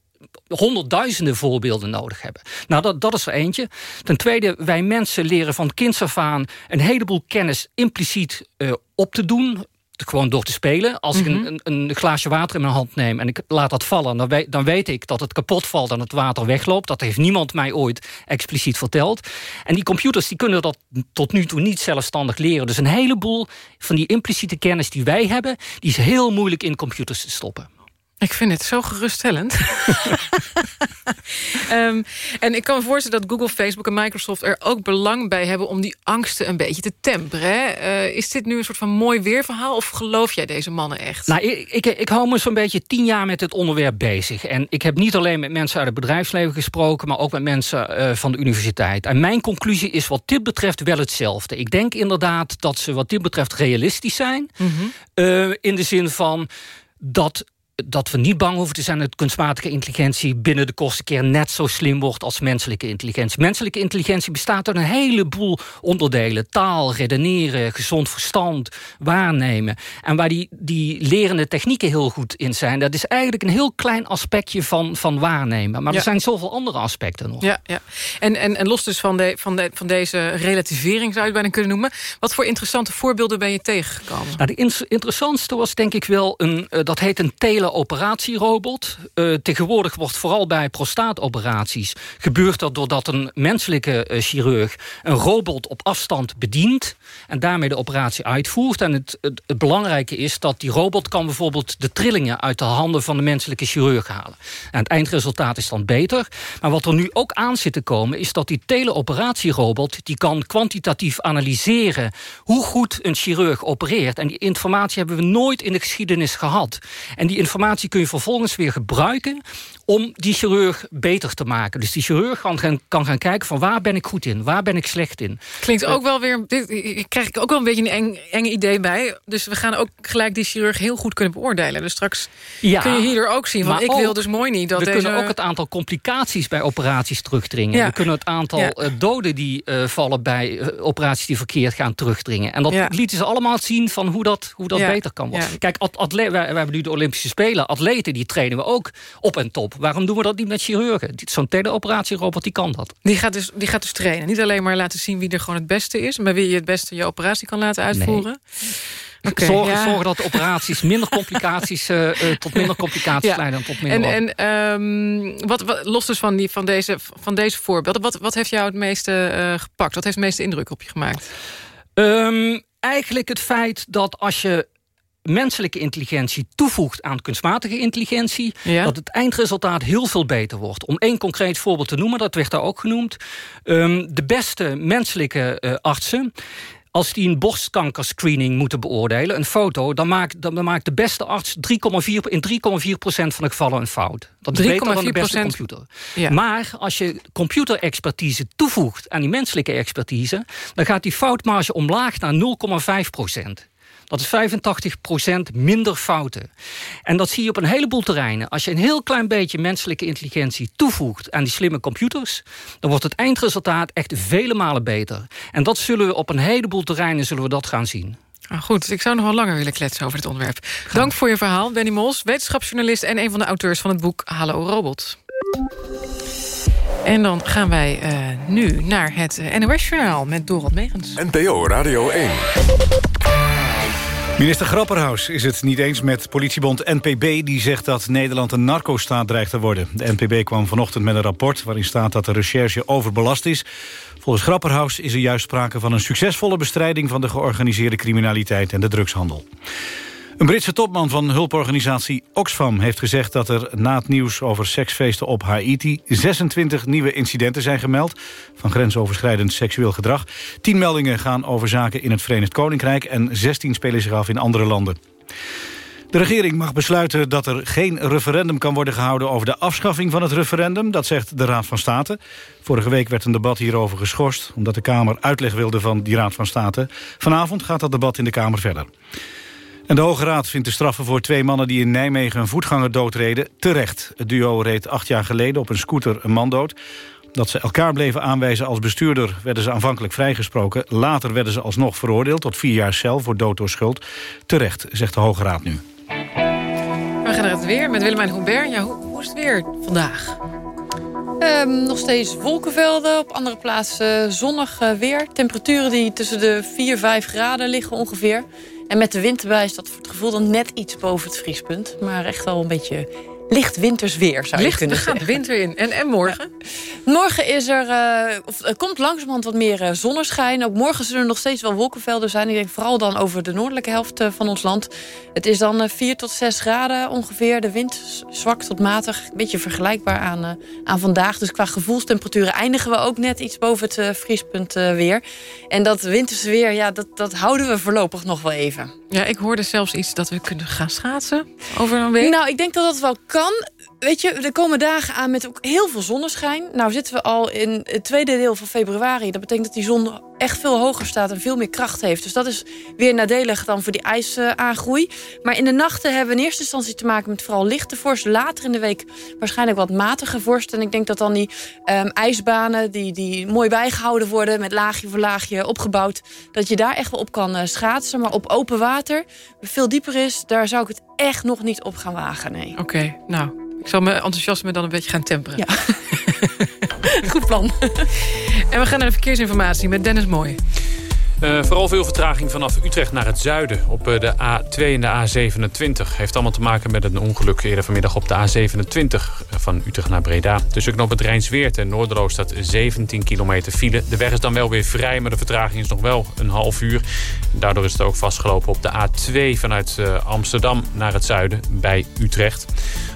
honderdduizenden voorbeelden nodig hebben. Nou, dat, dat is er eentje. Ten tweede, wij mensen leren van kinds af aan... een heleboel kennis impliciet eh, op te doen gewoon door te spelen. Als ik Mhm. een, een, een glaasje water in mijn hand neem en ik laat dat vallen... Dan weet, dan weet ik dat het kapot valt en het water wegloopt. Dat heeft niemand mij ooit expliciet verteld. En die computers die kunnen dat tot nu toe niet zelfstandig leren. Dus een heleboel van die impliciete kennis die wij hebben... die is heel moeilijk in computers te stoppen. Ik vind het zo geruststellend. Ehm, en ik kan me voorstellen dat Google, Facebook en Microsoft er ook belang bij hebben... om die angsten een beetje te temperen. Hè? Eh, is dit nu een soort van mooi weerverhaal of geloof jij deze mannen echt? Nou, ik, ik, ik hou me zo'n beetje tien jaar met het onderwerp bezig. En ik heb niet alleen met mensen uit het bedrijfsleven gesproken... maar ook met mensen eh, van de universiteit. En mijn conclusie is wat dit betreft wel hetzelfde. Ik denk inderdaad dat ze wat dit betreft realistisch zijn. Mhm. Eh, in de zin van dat dat we niet bang hoeven te zijn dat kunstmatige intelligentie binnen de kortste keer net zo slim wordt als menselijke intelligentie. Menselijke intelligentie bestaat uit een heleboel onderdelen. Taal, redeneren, gezond verstand, waarnemen. En waar die, die lerende technieken heel goed in zijn, dat is eigenlijk een heel klein aspectje van, van waarnemen. Maar Ja. er zijn zoveel andere aspecten nog. Ja, ja. En, en, en los dus van, de, van, de, van deze relativering, zou je het bijna kunnen noemen... wat voor interessante voorbeelden ben je tegengekomen? Nou, de interessantste was denk ik wel, een, eh, dat heet een teleoperatierobot. Eh tegenwoordig wordt vooral bij prostaatoperaties... gebeurt dat doordat een menselijke eh, chirurg een robot op afstand bedient... en daarmee de operatie uitvoert. En het, het, het belangrijke is dat die robot kan bijvoorbeeld de trillingen... uit de handen van de menselijke chirurg halen. En het eindresultaat is dan beter. Maar wat er nu ook aan zit te komen... is dat die teleoperatierobot die kan kwantitatief analyseren... hoe goed een chirurg opereert. En die informatie hebben we nooit in de geschiedenis gehad. En die informatie kun je vervolgens weer gebruiken om die chirurg beter te maken. Dus die chirurg kan gaan, kan gaan kijken van waar ben ik goed in, waar ben ik slecht in. Klinkt ook wel weer... Dit krijg ik ook wel een beetje een eng, enge idee bij. Dus we gaan ook gelijk die chirurg heel goed kunnen beoordelen. Dus straks Ja, kun je hierdoor ook zien. Want maar ik wil dus mooi niet dat we deze... kunnen ook het aantal complicaties bij operaties terugdringen. Ja. We kunnen het aantal Ja. eh, doden die eh, vallen bij eh, operaties die verkeerd gaan terugdringen. En dat lieten ze allemaal zien van hoe dat, hoe dat beter kan worden. Kijk, wij hebben nu de Olympische Spelen. Atleten die trainen we ook op en top. Waarom doen we dat niet met chirurgen? Zo'n teleoperatierobot die kan dat. Die gaat, dus, die gaat dus trainen. Niet alleen maar laten zien wie er gewoon het beste is... maar wie je het beste je operatie kan laten uitvoeren. Oké, zorgen, ja. zorgen dat operaties minder complicaties eh, eh, tot minder complicaties Ja. leiden dan tot minder. En, en ehm, wat, wat, los dus van, die, van, deze, van deze voorbeelden... Wat, wat heeft jou het meeste eh, gepakt? Wat heeft het meeste indruk op je gemaakt? Ehm, eigenlijk het feit dat als je menselijke intelligentie toevoegt aan kunstmatige intelligentie... Ja. dat het eindresultaat heel veel beter wordt. Om één concreet voorbeeld te noemen, dat werd daar ook genoemd. Ehm, de beste menselijke eh, artsen... als die een borstkankerscreening moeten beoordelen, een foto, dan maakt, dan maakt de beste arts 3,4 in 3,4 procent van de gevallen een fout. Dat is beter dan de beste computer. Ja. Maar als je computerexpertise toevoegt aan die menselijke expertise, dan gaat die foutmarge omlaag naar 0,5 procent. Dat is 85% minder fouten. En dat zie je op een heleboel terreinen. Als je een heel klein beetje menselijke intelligentie toevoegt aan die slimme computers, dan wordt het eindresultaat echt vele malen beter. En dat zullen we op een heleboel terreinen zullen we dat gaan zien. Ah, goed, ik zou nog wel langer willen kletsen over dit onderwerp. Dank voor je verhaal, Benny Mols, wetenschapsjournalist... en een van de auteurs van het boek Hallo Robot. En dan gaan wij uh, nu naar het uh, NOS-journaal met Dorot Megens. NPO Radio 1. Minister Grapperhaus is het niet eens met politiebond NPB... die zegt dat Nederland een narcostaat dreigt te worden. De NPB kwam vanochtend met een rapport waarin staat dat de recherche overbelast is. Volgens Grapperhaus is er juist sprake van een succesvolle bestrijding... van de georganiseerde criminaliteit en de drugshandel. Een Britse topman van hulporganisatie Oxfam heeft gezegd dat er na het nieuws over seksfeesten op Haiti 26 nieuwe incidenten zijn gemeld van grensoverschrijdend seksueel gedrag. 10 meldingen gaan over zaken in het Verenigd Koninkrijk en 16 spelen zich af in andere landen. De regering mag besluiten dat er geen referendum kan worden gehouden over de afschaffing van het referendum. Dat zegt de Raad van State. Vorige week werd een debat hierover geschorst omdat de Kamer uitleg wilde van die Raad van State. Vanavond gaat dat debat in de Kamer verder. En de Hoge Raad vindt de straffen voor twee mannen die in Nijmegen een voetganger doodreden terecht. Het duo reed acht jaar geleden op een scooter een man dood. Dat ze elkaar bleven aanwijzen als bestuurder werden ze aanvankelijk vrijgesproken. Later werden ze alsnog veroordeeld tot vier jaar cel voor dood door schuld. Terecht, zegt de Hoge Raad nu. We gaan naar het weer met Willemijn Hubert. Ja, hoe, hoe is het weer vandaag? Um, nog steeds wolkenvelden, op andere plaatsen zonnig uh, weer. Temperaturen die tussen de 4, 5 graden liggen ongeveer. En met de wind erbij is dat voor het gevoel dan net iets boven het vriespunt. Maar echt wel een beetje licht winters weer, zou je licht, kunnen er zeggen. winter in. En, en morgen? Ja. Morgen is er, uh, of, er komt langzamerhand wat meer uh, zonneschijn. Ook morgen zullen er nog steeds wel wolkenvelden zijn. Ik denk vooral dan over de noordelijke helft uh, van ons land. Het is dan 4 tot 6 graden ongeveer. De wind zwak tot matig. Een beetje vergelijkbaar aan, aan vandaag. Dus qua gevoelstemperaturen eindigen we ook net iets boven het vriespunt weer. En dat winterse weer, ja, dat, dat houden we voorlopig nog wel even. Ja, ik hoorde zelfs iets dat we kunnen gaan schaatsen over een week. Nou, ik denk dat dat wel kan. Hvordan Weet je, er komen dagen aan met ook heel veel zonneschijn. Nou zitten we al in het tweede deel van februari. Dat betekent dat die zon echt veel hoger staat en veel meer kracht heeft. Dus dat is weer nadelig dan voor die ijsaangroei. Maar in de nachten hebben we in eerste instantie te maken met vooral lichte vorst. Later in de week waarschijnlijk wat matige vorst. En ik denk dat dan die um, ijsbanen die, die mooi bijgehouden worden... met laagje voor laagje opgebouwd... dat je daar echt wel op kan uh, schaatsen. Maar op open water, veel dieper is... daar zou ik het echt nog niet op gaan wagen, nee. Oké, nou, ik zal mijn enthousiasme dan een beetje gaan temperen. Ja. Goed plan. en we gaan naar de verkeersinformatie met Dennis Mooi. Uh, vooral veel vertraging vanaf Utrecht naar het zuiden op uh, de A2 en de A27. Heeft allemaal te maken met een ongeluk eerder vanmiddag op de A27 van Utrecht naar Breda. Tussen knop het Rijnsweert en Noorderloos staat 17 kilometer file. De weg is dan wel weer vrij, maar de vertraging is nog wel een half uur. Daardoor is het ook vastgelopen op de A2 vanuit Amsterdam naar het zuiden bij Utrecht.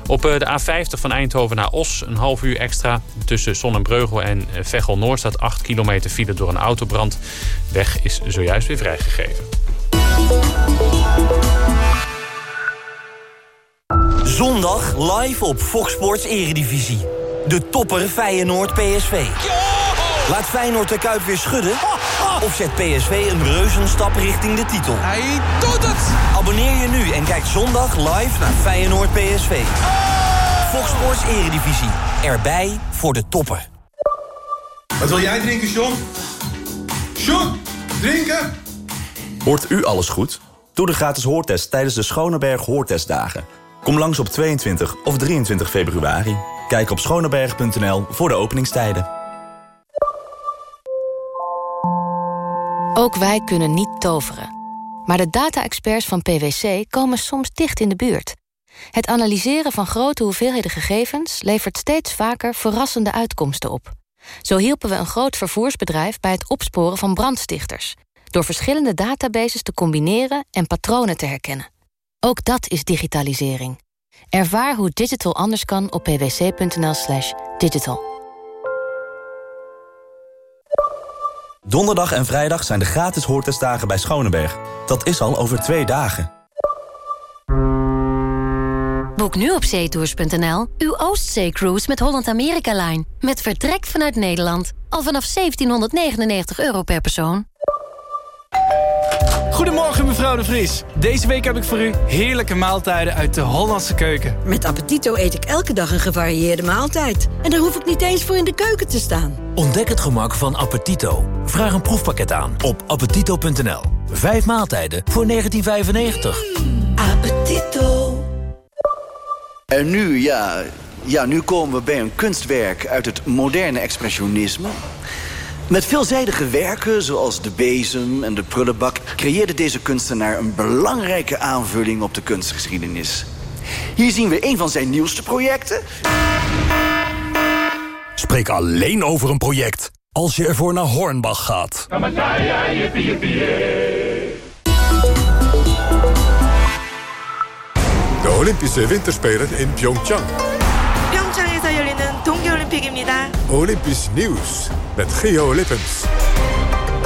Op de A50 van Eindhoven naar Os een half uur extra. Tussen Sonnenbreugel en Veghel-Noord staat 8 kilometer file door een autobrand. Weg is zojuist weer vrijgegeven. Zondag live op Fox Sports Eredivisie. De topper Feyenoord PSV. Laat Feyenoord de Kuip weer schudden? Of zet PSV een reuzenstap richting de titel? Hij doet het! Abonneer je nu en kijk zondag live naar Feyenoord PSV. Fox Sports Eredivisie. Erbij voor de topper. Wat wil jij drinken, John? John, drinken? Hoort u alles goed? Doe de gratis hoortest tijdens de Schoneberg Hoortestdagen. Kom langs op 22 of 23 februari. Kijk op schoneberg.nl voor de openingstijden. Ook wij kunnen niet toveren. Maar de data-experts van PwC komen soms dicht in de buurt. Het analyseren van grote hoeveelheden gegevens... levert steeds vaker verrassende uitkomsten op. Zo hielpen we een groot vervoersbedrijf bij het opsporen van brandstichters... door verschillende databases te combineren en patronen te herkennen. Ook dat is digitalisering. Ervaar hoe digital anders kan op pwc.nl slash digital. Donderdag en vrijdag zijn de gratis hoortestdagen bij Schoneberg. Dat is al over twee dagen. Boek nu op zeetours.nl uw Oostzee-cruise met Holland America Line. Met vertrek vanuit Nederland. Al vanaf 1799 euro per persoon. Goedemorgen mevrouw de Vries. Deze week heb ik voor u heerlijke maaltijden uit de Hollandse keuken. Met Appetito eet ik elke dag een gevarieerde maaltijd. En daar hoef ik niet eens voor in de keuken te staan. Ontdek het gemak van Appetito. Vraag een proefpakket aan op appetito.nl. Vijf maaltijden voor 1995. Appetito. En nu, ja, ja, nu komen we bij een kunstwerk uit het moderne expressionisme. Met veelzijdige werken, zoals de bezem en de prullenbak... creëerde deze kunstenaar een belangrijke aanvulling op de kunstgeschiedenis. Hier zien we een van zijn nieuwste projecten. Spreek alleen over een project als je ervoor naar Hornbach gaat. De Olympische Winterspelen in Pyeongchang. 평창에서 열리는 동계올림픽입니다. Olympisch nieuws met Geo Lippens.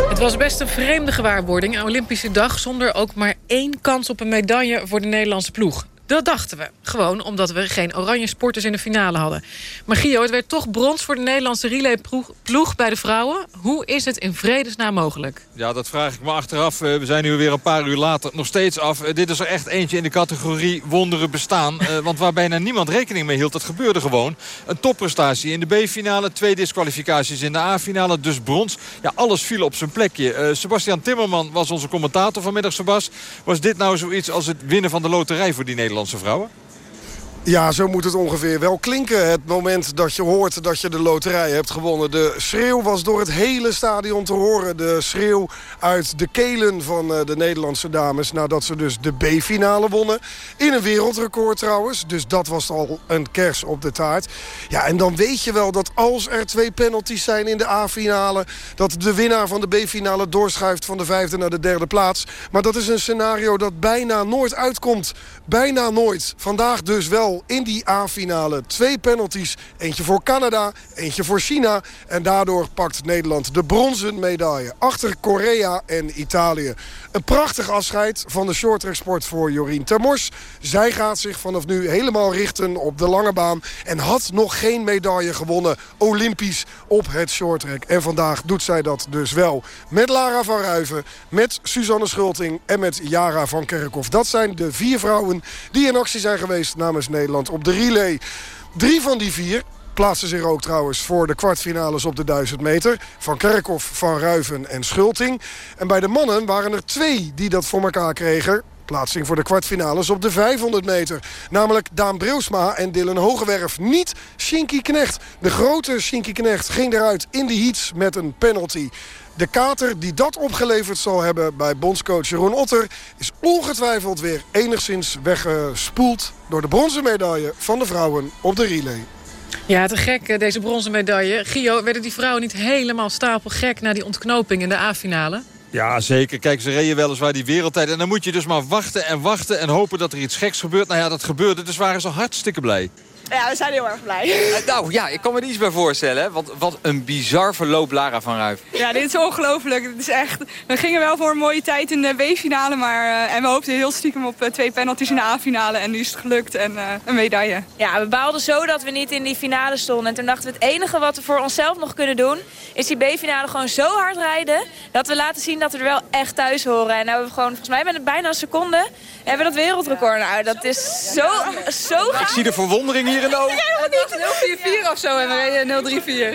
Het was best een vreemde gewaarwording. Een Olympische dag zonder ook maar één kans op een medaille voor de Nederlandse ploeg. Dat dachten we. Gewoon omdat we geen oranje sporters in de finale hadden. Maar Gio, het werd toch brons voor de Nederlandse relayploeg bij de vrouwen. Hoe is het in vredesnaam mogelijk? Ja, dat vraag ik me achteraf. Eh, We zijn nu weer een paar uur later nog steeds af. Eh, Dit is er echt eentje in de categorie wonderen bestaan. Eh, Want waar bijna niemand rekening mee hield, dat gebeurde gewoon. Een topprestatie in de B-finale. Twee disqualificaties in de A-finale. Dus brons. Ja, alles viel op zijn plekje. Sebastian Timmerman was onze commentator vanmiddag, Sebas. Was dit nou zoiets als het winnen van de loterij voor die Nederlandse vrouwen? Ja, zo moet het ongeveer wel klinken. Het moment dat je hoort dat je de loterij hebt gewonnen. De schreeuw was door het hele stadion te horen. De schreeuw uit de kelen van eh, de Nederlandse dames... nadat ze dus de B-finale wonnen. In een wereldrecord trouwens. Dus dat was al een kers op de taart. Ja, en dan weet je wel dat als er twee penalties zijn in de A-finale... dat de winnaar van de B-finale doorschuift van de vijfde naar de derde plaats. Maar dat is een scenario dat bijna nooit uitkomt. Bijna nooit. Vandaag dus wel in die A-finale. Twee penalties. Eentje voor Canada, eentje voor China. En daardoor pakt Nederland de bronzen medaille. Achter Korea en Italië. Een prachtig afscheid van de shorttracksport voor Jorien Termors. Zij gaat zich vanaf nu helemaal richten op de lange baan. En had nog geen medaille gewonnen olympisch op het shorttrack. En vandaag doet zij dat dus wel. Met Lara van Ruiven, met Suzanne Schulting en met Jara van Kerkhoff. Dat zijn de vier vrouwen die in actie zijn geweest namens Nederland op de relay. Drie van die vier plaatsen zich ook trouwens voor de kwartfinales op de 1000 meter. Van Kerkhoff, Van Ruiven en Schulting. En bij de mannen waren er twee die dat voor elkaar kregen. Plaatsing voor de kwartfinales op de 500 meter. Namelijk Daan Breusma en Dylan Hogewerf. Niet Shinky Knecht. De grote Shinky Knecht ging eruit in de heats met een penalty. De kater die dat opgeleverd zal hebben bij bondscoach Jeroen Otter... is ongetwijfeld weer enigszins weggespoeld... door de bronzen medaille van de vrouwen op de relay. Ja, te gek, deze bronzen medaille. Gio, werden die vrouwen niet helemaal stapelgek... na die ontknoping in de A-finale? Ja, zeker. Kijk, ze reden weliswaar die wereldtijd. En dan moet je dus maar wachten en wachten en hopen dat er iets geks gebeurt. Nou ja, dat gebeurde. Dus waren ze hartstikke blij. Ja, we zijn heel erg blij. Eh, Nou ja, ik kan me er iets bij voorstellen. Want wat een bizar verloop Lara van Ruif. Ja, dit is ongelooflijk. Het is echt... We gingen wel voor een mooie tijd in de B-finale. Maar, eh, en we hoopten heel stiekem op eh, twee penalties in de A-finale. En nu is het gelukt en eh, een medaille. Ja, we baalden zo dat we niet in die finale stonden. En toen dachten we, het enige wat we voor onszelf nog kunnen doen... is die B-finale gewoon zo hard rijden... dat we laten zien dat we er wel echt thuis horen. En nou hebben we gewoon, volgens mij met het bijna een seconde... hebben dat wereldrecord. Nou, dat is zo, zo Ik zie de verwondering hier in de ogen. Het was 0-4-4 of zo en we reden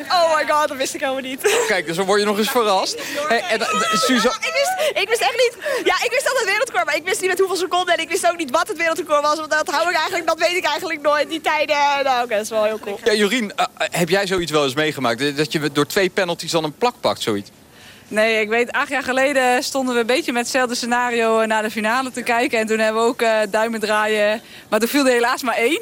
0-3-4. Oh my god, dat wist ik helemaal niet. Kijk, dus dan word je nog eens verrast. Hey, en, eh, Suzanne... Ik wist, ik wist echt niet... Ja, ik wist dat het wereldrecord, maar ik wist niet met hoeveel seconden. En ik wist ook niet wat het wereldrecord was. Want dat hou ik eigenlijk, dat weet ik eigenlijk nooit. Die tijden, nou oké, dat is wel heel cool. Ja, Jorien, eh, eh, heb jij zoiets wel eens meegemaakt? Dat je door twee penalties dan een plak pakt, zoiets? Nee, ik weet, acht jaar geleden stonden we een beetje met hetzelfde scenario naar de finale te kijken. En toen hebben we ook eh, duimen draaien. Maar toen viel er helaas maar één.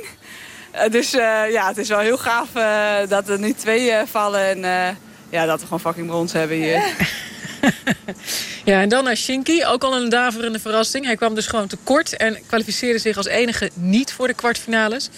Eh, dus eh, ja, het is wel heel gaaf eh, dat er nu twee eh, vallen. En eh, ja, dat we gewoon fucking brons hebben hier. Ja, en dan naar Shinky. Ook al een daverende verrassing. Hij kwam dus gewoon tekort en kwalificeerde zich als enige niet voor de kwartfinales.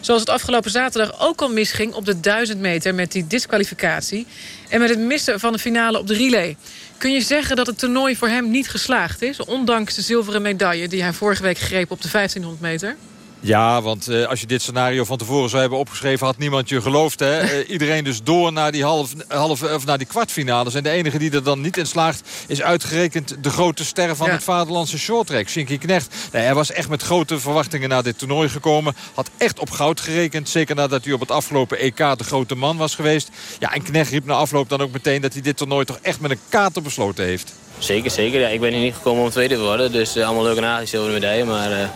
Zoals het afgelopen zaterdag ook al misging op de 1000 meter met die disqualificatie. En met het missen van de finale op de relay. Kun je zeggen dat het toernooi voor hem niet geslaagd is... ondanks de zilveren medaille die hij vorige week greep op de 1500 meter? Ja, want uh, als je dit scenario van tevoren zou hebben opgeschreven... had niemand je geloofd. Hè? Uh, iedereen dus door naar die, half, half, of naar die kwartfinales. En de enige die er dan niet in slaagt... is uitgerekend de grote ster van ja. het vaderlandse shorttrack. Shinky Knecht. Nee, hij was echt met grote verwachtingen naar dit toernooi gekomen. Had echt op goud gerekend. Zeker nadat hij op het afgelopen EK de grote man was geweest. Ja, en Knecht riep na afloop dan ook meteen... dat hij dit toernooi toch echt met een kater besloten heeft. Zeker, zeker. Ja, ik ben hier niet gekomen om tweede te worden. Dus uh, allemaal leuke na die zilveren medaille. Maar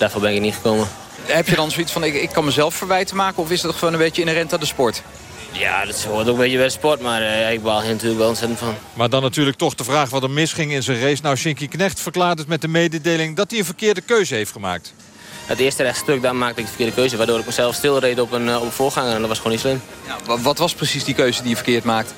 daarvoor ben ik niet gekomen. Heb je dan zoiets van, ik, ik kan mezelf verwijten maken... of is dat gewoon een beetje inherent aan de sport? Ja, dat hoort ook een beetje bij de sport, maar uh, ik baal hier natuurlijk wel ontzettend van. Maar dan natuurlijk toch de vraag wat er misging in zijn race. Nou, Shinky Knecht verklaart het met de mededeling dat hij een verkeerde keuze heeft gemaakt. Het eerste rechtstuk, daar maakte ik de verkeerde keuze... waardoor ik mezelf stilreed op een, op een voorganger en dat was gewoon niet slim. Ja, wat was precies die keuze die je verkeerd maakte?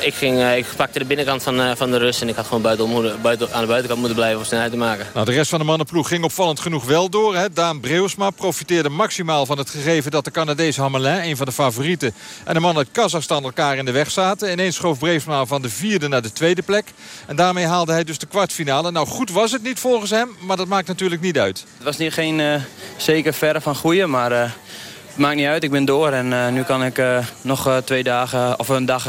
Ik, ging, uh, ik pakte de binnenkant van, uh, van de Rus en ik had gewoon buiten, buiten, aan de buitenkant moeten blijven om snelheid te maken. Nou, de rest van de mannenploeg ging opvallend genoeg wel door. Hè. Daan Breusma profiteerde maximaal van het gegeven dat de Canadees Hamelin, een van de favorieten, en de man uit Kazachstan elkaar in de weg zaten. Ineens schoof Breusma van de vierde naar de tweede plek. En daarmee haalde hij dus de kwartfinale. Nou, goed was het niet volgens hem, maar dat maakt natuurlijk niet uit. Het was niet geen uh, zeker verre van goeie, maar het maakt niet uit. Ik ben door en nu kan ik nog twee dagen, of een dag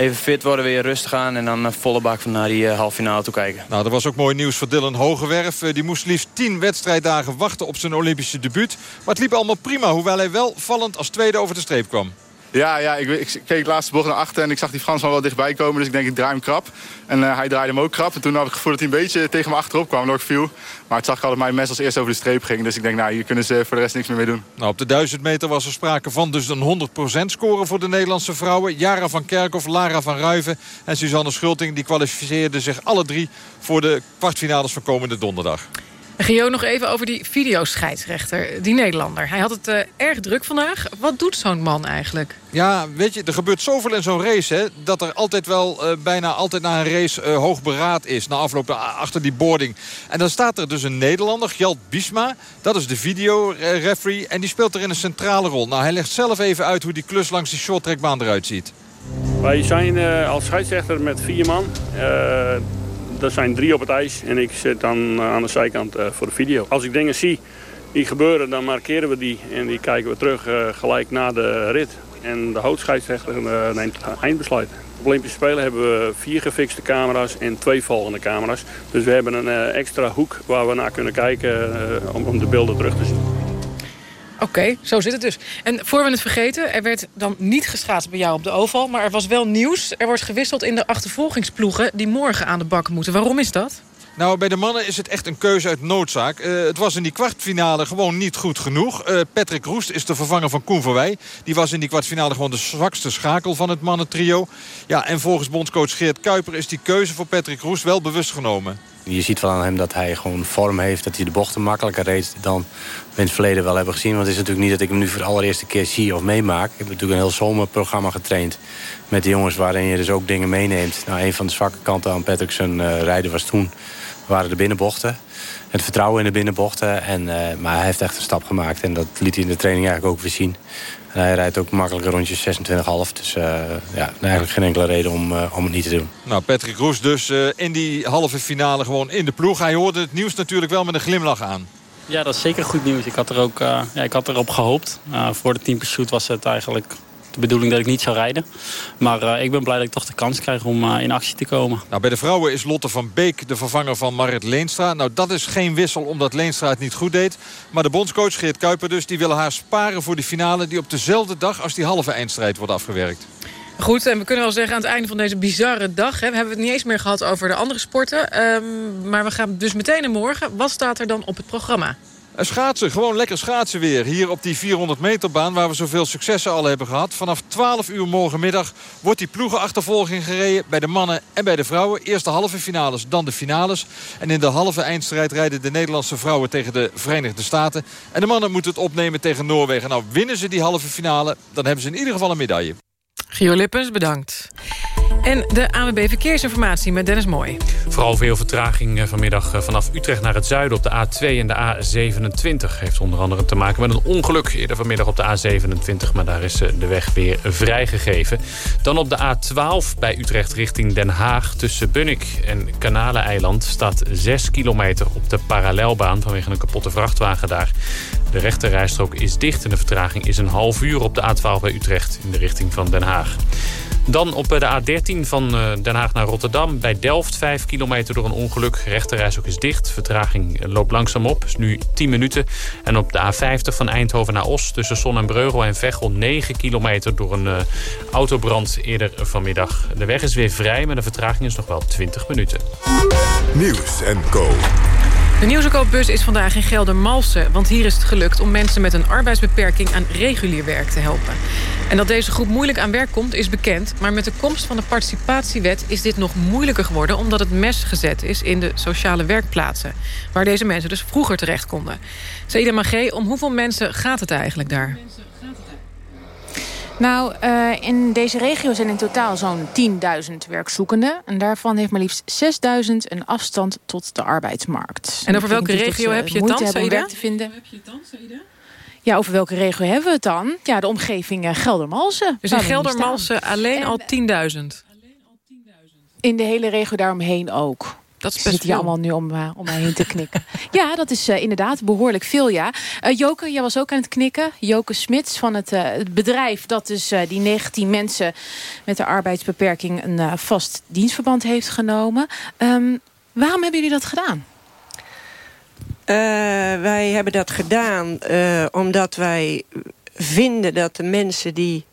even fit worden, weer rustig aan... en dan volle bak van naar die uh, halve finale toe kijken. Nou, dat was ook mooi nieuws voor Dylan Hogewerf. Uh, die moest liefst tien wedstrijddagen wachten op zijn Olympische debuut. Maar het liep allemaal prima, hoewel hij wel vallend als tweede over de streep kwam. Ja, ja ik, keek de laatste bocht naar achter en ik zag die Fransman wel dichtbij komen. Dus ik denk, ik draai hem krap. En uh, hij draaide hem ook krap. En toen had ik het gevoel dat hij een beetje tegen me achterop kwam, waardoor ik viel. Maar het zag ik al dat mijn mes als eerste over de streep ging. Dus ik denk, nou, hier kunnen ze voor de rest niks meer mee doen. Nou, op de 1000 meter was er sprake van dus een 100% score voor de Nederlandse vrouwen. Jara van Kerkhoff, Lara van Ruiven en Suzanne Schulting... die kwalificeerden zich alle drie voor de kwartfinales van komende donderdag. Gio, nog even over die videoscheidsrechter, die Nederlander. Hij had het uh, erg druk vandaag. Wat doet zo'n man eigenlijk? Ja, weet je, er gebeurt zoveel in zo'n race... Hè, dat er altijd wel uh, bijna altijd na een race uh, hoog beraad is. Na afloop achter die boarding. En dan staat er dus een Nederlander, Gjalt Biesma. Dat is de videoreferee. En die speelt er in een centrale rol. Nou, hij legt zelf even uit hoe die klus langs die shorttrackbaan eruit ziet. Wij zijn als scheidsrechter met vier man er zijn drie op het ijs en ik zit dan eh, aan de zijkant uh, voor de video. Als ik dingen zie die gebeuren, dan markeren we die en die kijken we terug uh, gelijk na de rit. En de hoofdscheidsrechter neemt het eindbesluit. Op Olympische Spelen hebben we vier gefixte camera's en twee volgende camera's. Dus we hebben een extra hoek waar we naar kunnen kijken om de beelden terug te zien. Oké, zo zit het dus. En voor we het vergeten, er werd dan niet geschaatst bij jou op de oval... maar er was wel nieuws. Er wordt gewisseld in de achtervolgingsploegen... die morgen aan de bak moeten. Waarom is dat? Nou, bij de mannen is het echt een keuze uit noodzaak. Uh, het was in die kwartfinale gewoon niet goed genoeg. Uh, Patrick Roest is de vervanger van Koen Verwij. Die was in die kwartfinale gewoon de zwakste schakel van het mannentrio. Ja, en volgens bondscoach Geert Kuiper is die keuze voor Patrick Roest wel bewust genomen. Je ziet wel aan hem dat hij gewoon vorm heeft. Dat hij de bochten makkelijker reed dan we in het verleden wel hebben gezien. Want het is natuurlijk niet dat ik hem nu voor de allereerste keer zie of meemaak. Ik heb natuurlijk een heel zomerprogramma getraind met de jongens... waarin je dus ook dingen meeneemt. Nou, een van de zwakke kanten aan Patrick's uh, rijden was toen... waren de binnenbochten. Het vertrouwen in de binnenbochten. En, uh, maar hij heeft echt een stap gemaakt. En dat liet hij in de training eigenlijk ook weer zien. En hij rijdt ook makkelijke rondjes 26,5. Dus uh, ja, eigenlijk geen enkele reden om, uh, om het niet te doen. Nou, Patrick Roes dus uh, in die halve finale gewoon in de ploeg. Hij hoorde het nieuws natuurlijk wel met een glimlach aan. Ja, dat is zeker goed nieuws. Ik had er ook ja, ik had erop gehoopt. voor de team pursuit was het eigenlijk de bedoeling dat ik niet zou rijden. Maar uh, ik ben blij dat ik toch de kans krijg om uh, in actie te komen. Nou, bij de vrouwen is Lotte van Beek de vervanger van Marit Leenstra. Nou, dat is geen wissel omdat Leenstra het niet goed deed. Maar de bondscoach Geert Kuiper dus, die willen haar sparen voor die finale... die op dezelfde dag als die halve eindstrijd wordt afgewerkt. Goed, en we kunnen wel zeggen aan het einde van deze bizarre dag... Hè, we hebben het niet eens meer gehad over de andere sporten. Um, maar we gaan dus meteen naar morgen. Wat staat er dan op het programma? Schaatsen, gewoon lekker schaatsen weer. Hier op die 400 meter baan waar we zoveel successen al hebben gehad. Vanaf 12 uur morgenmiddag wordt die ploegenachtervolging gereden bij de mannen en bij de vrouwen. Eerst de halve finales, dan de finales. En in de halve eindstrijd rijden de Nederlandse vrouwen tegen de Verenigde Staten. En de mannen moeten het opnemen tegen Noorwegen. Nou, winnen ze die halve finale, dan hebben ze in ieder geval een medaille. Gio bedankt. En de ANWB Verkeersinformatie met Dennis Mooi. Vooral veel vertraging eh, vanmiddag eh, vanaf Utrecht naar het zuiden op de A2 en de A27. Heeft onder andere te maken met een ongeluk eerder vanmiddag op de A27. Maar daar is eh, de weg weer vrijgegeven. Dan op de A12 bij Utrecht richting Den Haag. Tussen Bunnik en Kanaleneiland staat 6 kilometer op de parallelbaan... vanwege een kapotte vrachtwagen daar. De rechterrijstrook is dicht en de vertraging is een half uur op de A12 bij Utrecht... in de richting van Den Haag. Dan op de A13 van eh, Den Haag naar Rotterdam. Bij Delft 5 kilometer door een ongeluk. Rechterreis ook is dicht. Vertraging loopt langzaam op. is nu 10 minuten. En op de A50 van Eindhoven naar Os. Tussen Son en Breugel en Veghel 9 kilometer door een uh, autobrand eerder vanmiddag. De weg is weer vrij, maar de vertraging is nog wel 20 minuten. Nieuws en Co. De nieuwsbus is vandaag in Geldermalsen. Want hier is het gelukt om mensen met een arbeidsbeperking aan regulier werk te helpen. En dat deze groep moeilijk aan werk komt is bekend. Maar met de komst van de participatiewet is dit nog moeilijker geworden... omdat het mes gezet is in de sociale werkplaatsen. Waar deze mensen dus vroeger terecht konden. Saïda Magé, om hoeveel mensen gaat het eigenlijk daar? Nou, uh, in deze regio zijn in totaal zo'n 10.000 werkzoekenden. En daarvan heeft maar liefst 6.000 een afstand tot de arbeidsmarkt. En over welke regio heb je het dan, Saïda? te vinden. Heb je het dan, Saïda? Ja, over welke regio hebben we het dan? Ja, de omgeving uh, Geldermalsen. Dus in Geldermalsen alleen al 10.000? In de hele regio daaromheen ook. Dat is zit hier allemaal nu om, uh, om mij heen te knikken. ja, dat is uh, inderdaad behoorlijk veel, ja. Uh, Joke, jij was ook aan het knikken. Joke Smits van het, het bedrijf dat dus die 19 mensen... met een arbeidsbeperking een vast dienstverband heeft genomen. Um, waarom hebben jullie dat gedaan? wij hebben dat gedaan omdat wij vinden dat de mensen die...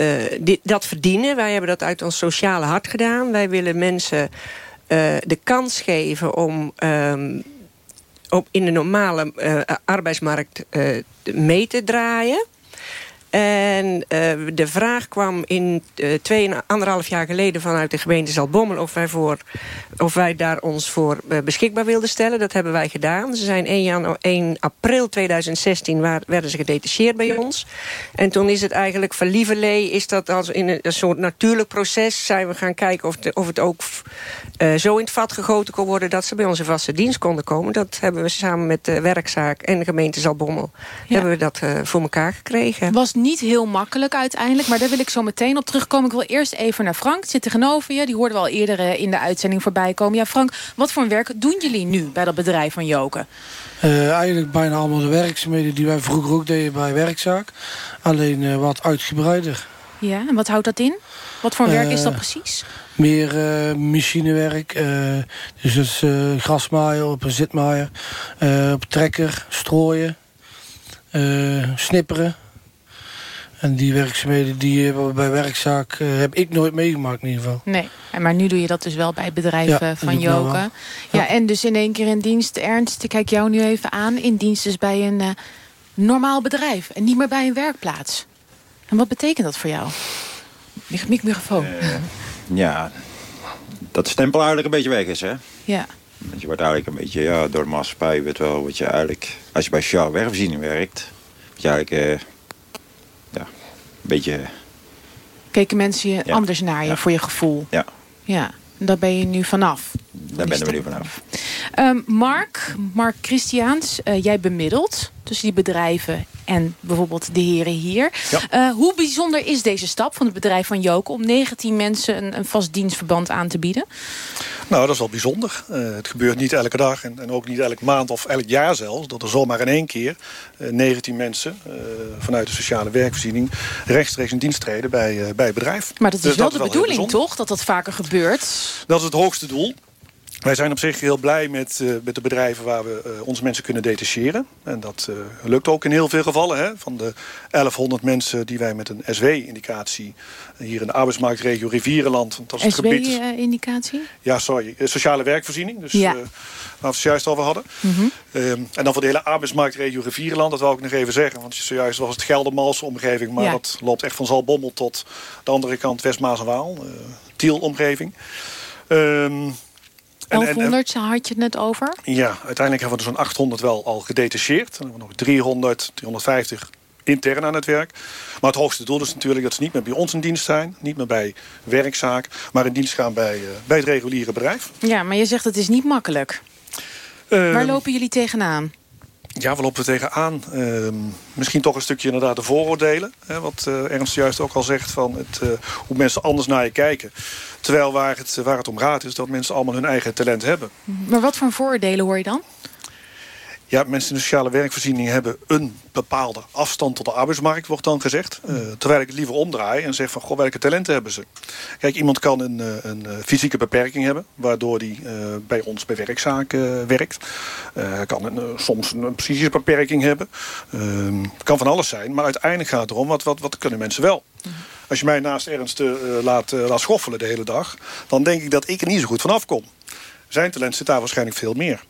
Uh, dat verdienen. Wij hebben dat uit ons sociale hart gedaan. Wij willen mensen uh, de kans geven om um, op in de normale uh, arbeidsmarkt mee te draaien. En uh, de vraag kwam in uh, twee anderhalf jaar geleden vanuit de gemeente Zalbommel... of wij, voor, of wij daar ons voor uh, beschikbaar wilden stellen. Dat hebben wij gedaan. Ze zijn 1, janu 1 april 2016 waar, werden ze gedetacheerd bij ons. En toen is het eigenlijk van lieverlee... is dat als in een, soort natuurlijk proces... zijn we gaan kijken of, de, of het ook zo in het vat gegoten kon worden... dat ze bij onze vaste dienst konden komen. Dat hebben we samen met de werkzaak en de gemeente Zalbommel... Ja. hebben we dat voor elkaar gekregen. Was niet heel makkelijk uiteindelijk. Maar daar wil ik zo meteen op terugkomen. Ik wil eerst even naar Frank. Zit tegenover je. Die hoorden we al eerder eh, in de uitzending voorbij komen. Ja, Frank, wat voor werk doen jullie nu bij dat bedrijf van Joken? Uh, eigenlijk bijna allemaal de werkzaamheden die wij vroeger ook deden bij werkzaak. Alleen uh, wat uitgebreider. Ja, en wat houdt dat in? Wat voor werk is dat precies? Meer machinewerk. dus is grasmaaien op een zitmaaier. op trekker, strooien. snipperen. En die werkzaamheden die hebben we bij werkzaak uh, heb ik nooit meegemaakt in ieder geval. Nee, maar nu doe je dat dus wel bij bedrijven ja, van Joken. Ja. ja, en dus in één keer in dienst. Ernst, ik kijk jou nu even aan. In dienst dus bij een uh, normaal bedrijf. En niet meer bij een werkplaats. En wat betekent dat voor jou? Mik microfoon. Uh, ja, dat de stempel eigenlijk een beetje weg is, hè? Ja. Want je wordt eigenlijk een beetje, ja, door de maatschappij weet wel wat je eigenlijk... Als je bij Shell werkvoorziening werkt... Wat je eigenlijk beetje... Keken mensen je anders naar je, voor je gevoel? Ja. Ja, daar ben je nu vanaf. Daar ben we nu vanaf. Um, Mark, Mark Christiaans, uh, jij bemiddelt tussen die bedrijven en bijvoorbeeld de heren hier. Ja. Uh, hoe bijzonder is deze stap van het bedrijf van Joken... om 19 mensen een, een vast dienstverband aan te bieden? Nou, dat is wel bijzonder. Uh, het gebeurt niet elke dag en, en, ook niet elke maand of elk jaar zelfs... dat er zomaar in één keer uh, 19 mensen vanuit de sociale werkvoorziening... rechtstreeks in dienst treden bij, bij het bedrijf. Maar dat is dus wel dat de bedoeling, toch? Dat dat vaker gebeurt? Dat is het hoogste doel. Wij zijn op zich heel blij met, uh, met de bedrijven waar we uh, onze mensen kunnen detacheren. En dat uh, lukt ook in heel veel gevallen. Hè. Van de 1100 mensen die wij met een SW-indicatie hier in de arbeidsmarktregio Rivierenland. Dat is SW-indicatie? Ja, sorry. Sociale werkvoorziening. Dus ja. waar we het zojuist over hadden. Mm -hmm. um, en dan voor de hele arbeidsmarktregio Rivierenland. Dat wil ik nog even zeggen. Want zojuist was het Geldermalse omgeving. Maar ja. dat loopt echt van Zalbommel tot de andere kant West-Maas en Waal. Tiel-omgeving. Um, 1100 en, en, had je het net over? Ja, uiteindelijk hebben we er zo'n 800 wel al gedetacheerd. Dan hebben we nog 300, 350 intern aan het werk. Maar het hoogste doel is natuurlijk dat ze niet meer bij ons in dienst zijn. Niet meer bij werkzaak. Maar in dienst gaan bij, bij het reguliere bedrijf. Ja, maar je zegt het is niet makkelijk. Waar ehm, lopen jullie tegenaan? Ja, we lopen tegenaan. Uh, misschien toch een stukje inderdaad de vooroordelen. Hè, wat uh, Ernst juist ook al zegt, van het, uh, hoe mensen anders naar je kijken. Terwijl waar het, waar het om gaat is dat mensen allemaal hun eigen talent hebben. Maar wat voor vooroordelen hoor je dan? Ja, mensen in de sociale werkvoorziening hebben een bepaalde afstand tot de arbeidsmarkt, wordt dan gezegd. Uh, terwijl ik het liever omdraai en zeg van, goh, welke talenten hebben ze? Kijk, iemand kan een, eh, een eh, fysieke beperking hebben, waardoor die uh, bij ons bij werkzaken werkt. kan een, soms een, psychische beperking hebben. Ehm, kan van alles zijn, maar uiteindelijk gaat het erom, wat, wat, wat kunnen mensen wel? Als je mij naast Ernst laat, laat schoffelen de hele dag, dan denk ik dat ik er niet zo goed vanaf kom. Zijn talent zit daar waarschijnlijk veel meer.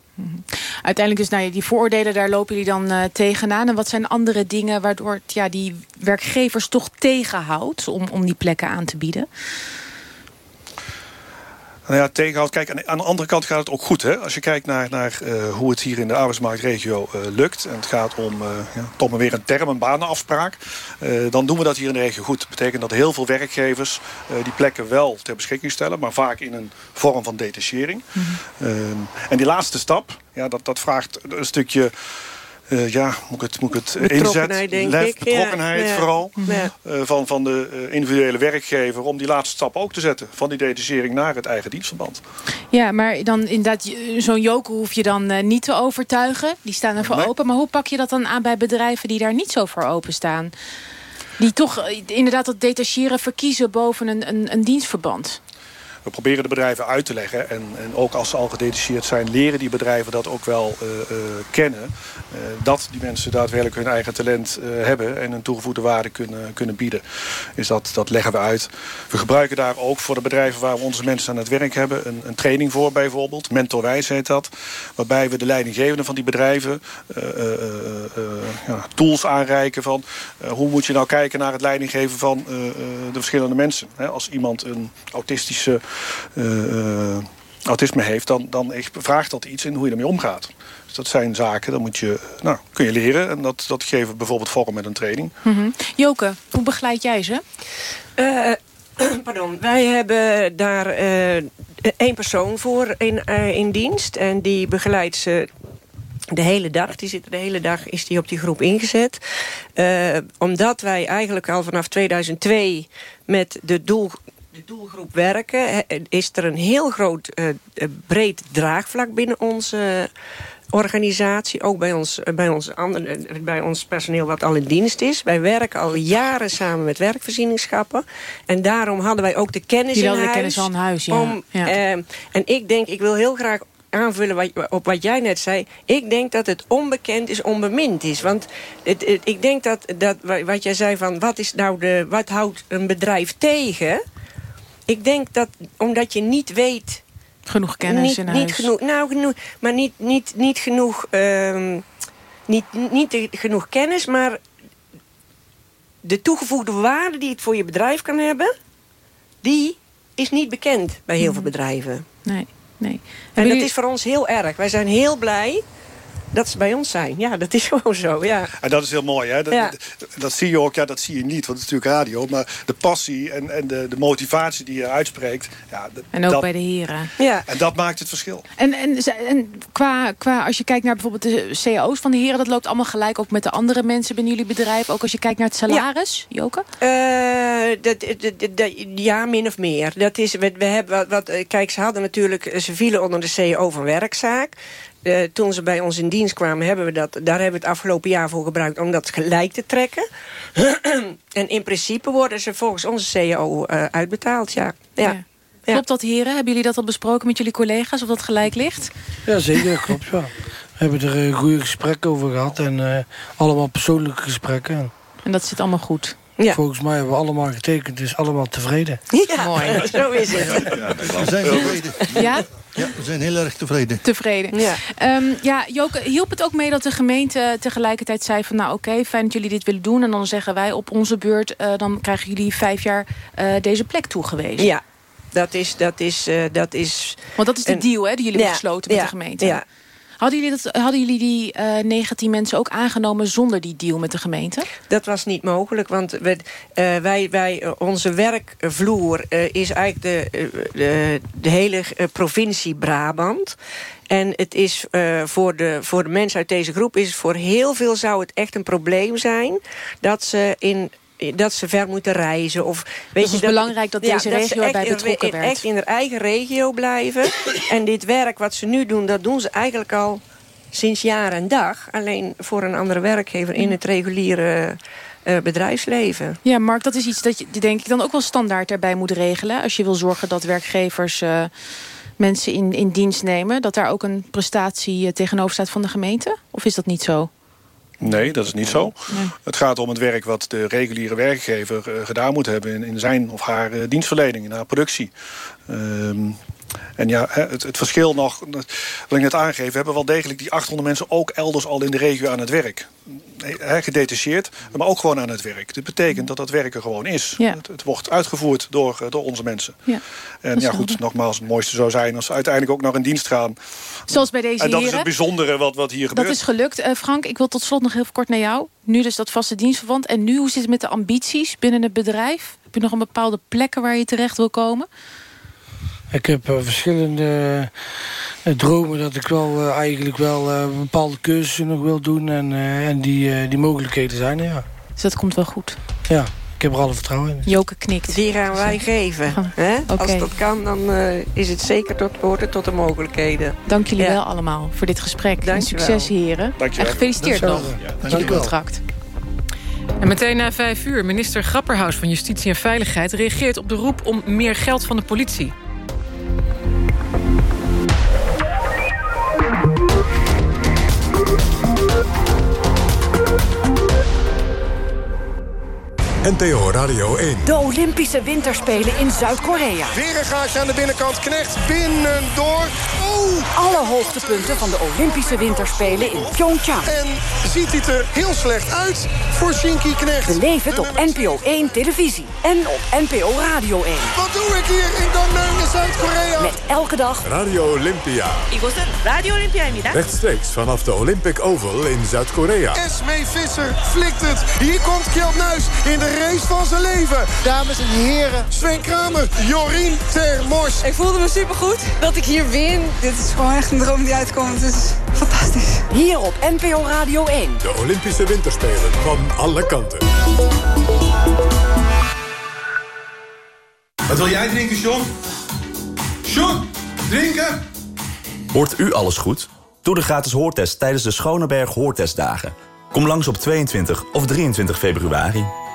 Uiteindelijk dus nou, die vooroordelen, daar lopen jullie dan uh, tegenaan. En wat zijn andere dingen waardoor ja, die werkgevers toch tegenhoudt... om, om die plekken aan te bieden? Nou ja, tegenhoudt. Kijk, aan de andere kant gaat het ook goed. Hè? Als je kijkt naar, naar uh, hoe het hier in de arbeidsmarktregio uh, lukt... en het gaat om, uh, ja, toch maar weer een term, een banenafspraak... dan doen we dat hier in de regio goed. Dat betekent dat heel veel werkgevers die plekken wel ter beschikking stellen... maar vaak in een vorm van detachering. Mm -hmm. en die laatste stap, ja, dat, dat vraagt een stukje uh, ja, moet ik het, moet ik het inzet, lef, betrokkenheid ja, vooral ja. Uh, van, van de uh, individuele werkgever om die laatste stap ook te zetten van die detachering naar het eigen dienstverband. Ja, maar dan inderdaad, zo'n joker hoef je dan niet te overtuigen. Die staan er voor nee. open. Maar hoe pak je dat dan aan bij bedrijven die daar niet zo voor openstaan? Die toch inderdaad dat detacheren verkiezen boven een, een, een dienstverband? We proberen de bedrijven uit te leggen. En, en ook als ze al gedetacheerd zijn, leren die bedrijven dat ook wel uh, uh, kennen. Uh, dat die mensen daadwerkelijk hun eigen talent hebben en een toegevoegde waarde kunnen, kunnen bieden. Dus dat, dat leggen we uit. We gebruiken daar ook voor de bedrijven waar we onze mensen aan het werk hebben... een, een training voor bijvoorbeeld, mentorwijs heet dat. Waarbij we de leidinggevenden van die bedrijven ja, tools aanreiken van... hoe moet je nou kijken naar het leidinggeven van de verschillende mensen. als iemand een autistische autisme heeft, dan, dan vraagt dat iets in hoe je ermee omgaat. Dus dat zijn zaken, dan moet je, nou, kun je leren. En dat, dat geven we bijvoorbeeld vorm met een training. Mm -hmm. Joke, hoe begeleid jij ze? Uh, pardon, wij hebben daar uh, één persoon voor in, uh, in dienst. En die begeleidt ze de hele dag. Die zit de hele dag is die op die groep ingezet. Uh, omdat wij eigenlijk al vanaf 2002 met de doel, de doelgroep werken... is er een heel groot uh, breed draagvlak binnen onze organisatie. Ook bij ons, bij, ons andere, bij ons personeel wat al in dienst is. Wij werken al jaren samen met werkvoorzieningschappen. En daarom hadden wij ook de kennis Die in huis. de kennis in huis, ja. Om, ja. En ik denk, ik wil heel graag aanvullen wat, op wat jij net zei. Ik denk dat het onbekend is, onbemind is. Want het, het, ik denk dat, dat wat jij zei van... wat, is nou de, wat houdt een bedrijf tegen... Ik denk dat omdat je niet weet... Genoeg kennis niet, in niet huis. Genoeg, nou, genoeg, maar niet, niet, niet genoeg... Um, niet, niet genoeg kennis, maar de toegevoegde waarde die het voor je bedrijf kan hebben... die is niet bekend bij heel mm. veel bedrijven. Nee, nee. En dat is voor ons heel erg. Wij zijn heel blij dat ze bij ons zijn. Ja, dat is gewoon zo, ja. En dat is heel mooi, hè? Dat, ja. dat, dat, zie je ook, ja, dat zie je niet, want het is natuurlijk radio. Maar de passie en, en de, de motivatie die je uitspreekt... Ja, en ook dat, bij de heren. Ja. En dat maakt het verschil. En, en, en qua, qua, als je kijkt naar bijvoorbeeld de cao's van de heren... dat loopt allemaal gelijk ook met de andere mensen binnen jullie bedrijf. Ook als je kijkt naar het salaris, ja. Joke? Uh, dat, dat, dat, ja, min of meer. Dat is, we, we hebben wat, wat, kijk, ze hadden natuurlijk... ze vielen onder de CEO van werkzaak. Uh, toen ze bij ons in dienst kwamen, hebben we dat, daar hebben we het afgelopen jaar voor gebruikt om dat gelijk te trekken. en in principe worden ze volgens onze CEO uh, uitbetaald, ja. ja. ja. Klopt dat, heren? Hebben jullie dat al besproken met jullie collega's, of dat gelijk ligt? Ja, zeker, klopt, ja. We hebben er uh, goede gesprekken over gehad en allemaal persoonlijke gesprekken. En dat zit allemaal goed? Ja. Volgens mij hebben we allemaal getekend, dus allemaal tevreden. Ja, Mooi. zo is het. Ja, we zijn tevreden. Ja? Ja, we zijn heel erg tevreden. Tevreden. Ja, um, ja Joke, hielp het ook mee dat de gemeente tegelijkertijd zei van... nou oké, okay, fijn dat jullie dit willen doen. En dan zeggen wij op onze beurt... Uh, dan krijgen jullie vijf jaar uh, deze plek toegewezen. Ja, dat is... Dat is, uh, dat is Want dat is de een, deal hè, die jullie ja, hebben gesloten met ja, de gemeente. Ja. Hadden jullie, hadden jullie die uh, eh, 19 mensen ook aangenomen zonder die deal met de gemeente? Dat was niet mogelijk, want we, uh, wij, wij, onze werkvloer is eigenlijk de, de, de hele provincie Brabant. En het is voor, de, voor de mensen uit deze groep... is voor heel veel zou het echt een probleem zijn... dat ze in dat ze ver moeten reizen. Of, weet dus het is belangrijk dat deze regio erbij betrokken werd. echt in haar eigen regio blijven. en dit werk wat ze nu doen, dat doen ze eigenlijk al sinds jaar en dag. Alleen voor een andere werkgever in het reguliere uh, bedrijfsleven. Ja, Mark, dat is iets dat je denk ik dan ook wel standaard erbij moet regelen. Als je wil zorgen dat werkgevers... Uh, mensen in, in dienst nemen... dat daar ook een prestatie eh, tegenover staat van de gemeente? Of is dat niet zo? Nee, dat is niet zo. Het gaat om het werk wat de reguliere werkgever uh, gedaan moet hebben... in, zijn of haar uh, dienstverlening, in haar productie. Um, en ja, het, het, verschil nog, wat ik net aangeef... hebben wel degelijk die 800 mensen ook elders al in de regio aan het werk. gedetacheerd, maar ook gewoon aan het werk. Dat betekent dat dat werk er gewoon is. Het, het, wordt uitgevoerd door, eh, door onze mensen. Ja. En ja, goed, nogmaals, het mooiste zou zijn... als ze uiteindelijk ook naar een dienst gaan. Zoals bij deze En dat is het bijzondere wat, wat hier gebeurt. Dat is gelukt. Uh, Frank, ik wil tot slot nog heel kort naar jou. Nu dus dat vaste dienstverband. En nu, hoe zit het met de ambities binnen het bedrijf? Heb je nog een bepaalde plekken waar je terecht wil komen? Ik heb uh, verschillende uh, dromen dat ik wel uh, eigenlijk wel bepaalde cursussen nog wil doen. En, en die, die mogelijkheden zijn ja. Dus dat komt wel goed? Ja, ik heb er alle vertrouwen in. Joke knikt. Die gaan wij geven. Hè? Als dat kan, dan is het zeker tot, hoort tot de mogelijkheden. Dank jullie wel allemaal voor dit gesprek. Dank en succes, heren. Dank je en gefeliciteerd nog met jullie contract. En meteen na vijf uur, minister Grapperhaus van Justitie en Veiligheid... reageert op de roep om meer geld van de politie. NTO Radio 1. De Olympische Winterspelen in Zuid-Korea. Weer een gaatje aan de binnenkant. Knecht binnendoor. Oh! Alle hoogtepunten van de Olympische Winterspelen in Pyeongchang. En ziet het er heel slecht uit voor Shinky Knecht. Beleef het op NPO 1 televisie en op NPO Radio 1. Wat doe ik hier in Gangneung in Zuid-Korea? Met elke dag Radio Olympia. 이곳은 Radio Olympia입니다. Rechtstreeks vanaf de Olympic Oval in Zuid-Korea. Esmee Visser flikt het. Hier komt Kjeld Nuis in de race van zijn leven. Dames en heren, Sven Kramer, Jorien Termors. Ik voelde me supergoed dat ik hier win. Dit is gewoon echt een droom die uitkomt. Het is fantastisch. Hier op NPO Radio 1. De Olympische Winterspelen van alle kanten. Wat wil jij drinken, John? John, drinken? Hoort u alles goed? Doe de gratis hoortest tijdens de Schoneberg Hoortestdagen. Kom langs op 22 of 23 februari.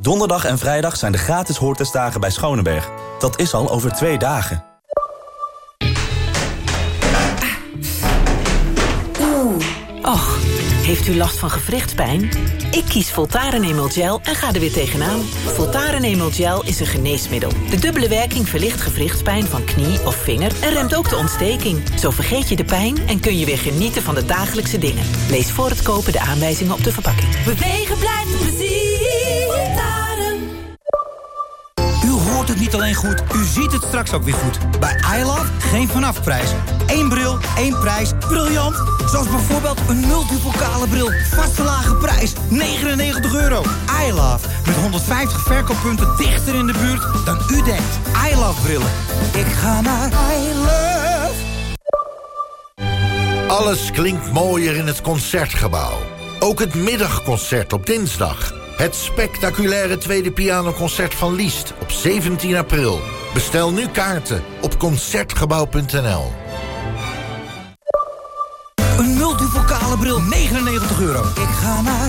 Donderdag en vrijdag zijn de gratis hoortestdagen bij Schoneberg. Dat is al over twee dagen. Oeh, och, heeft u last van gewrichtspijn? Ik kies Voltaren Emel Gel en ga er weer tegenaan. Voltaren Emel Gel is een geneesmiddel. De dubbele werking verlicht gewrichtspijn van knie of vinger... en remt ook de ontsteking. Zo vergeet je de pijn en kun je weer genieten van de dagelijkse dingen. Lees voor het kopen de aanwijzingen op de verpakking. Bewegen blijft plezier. Niet alleen goed, u ziet het straks ook weer goed. Bij iLove geen vanafprijs. Eén bril, één prijs. Briljant! Zoals bijvoorbeeld een multipokale bril. Vaste lage prijs, 99 euro. iLove, met 150 verkooppunten dichter in de buurt dan u denkt. iLove brillen. Ik ga naar iLove. Alles klinkt mooier in het Concertgebouw. Ook het middagconcert op dinsdag. Het spectaculaire tweede pianoconcert van Liest op 17 april. Bestel nu kaarten op Concertgebouw.nl. Een multivocale bril, 99 euro. Ik ga naar.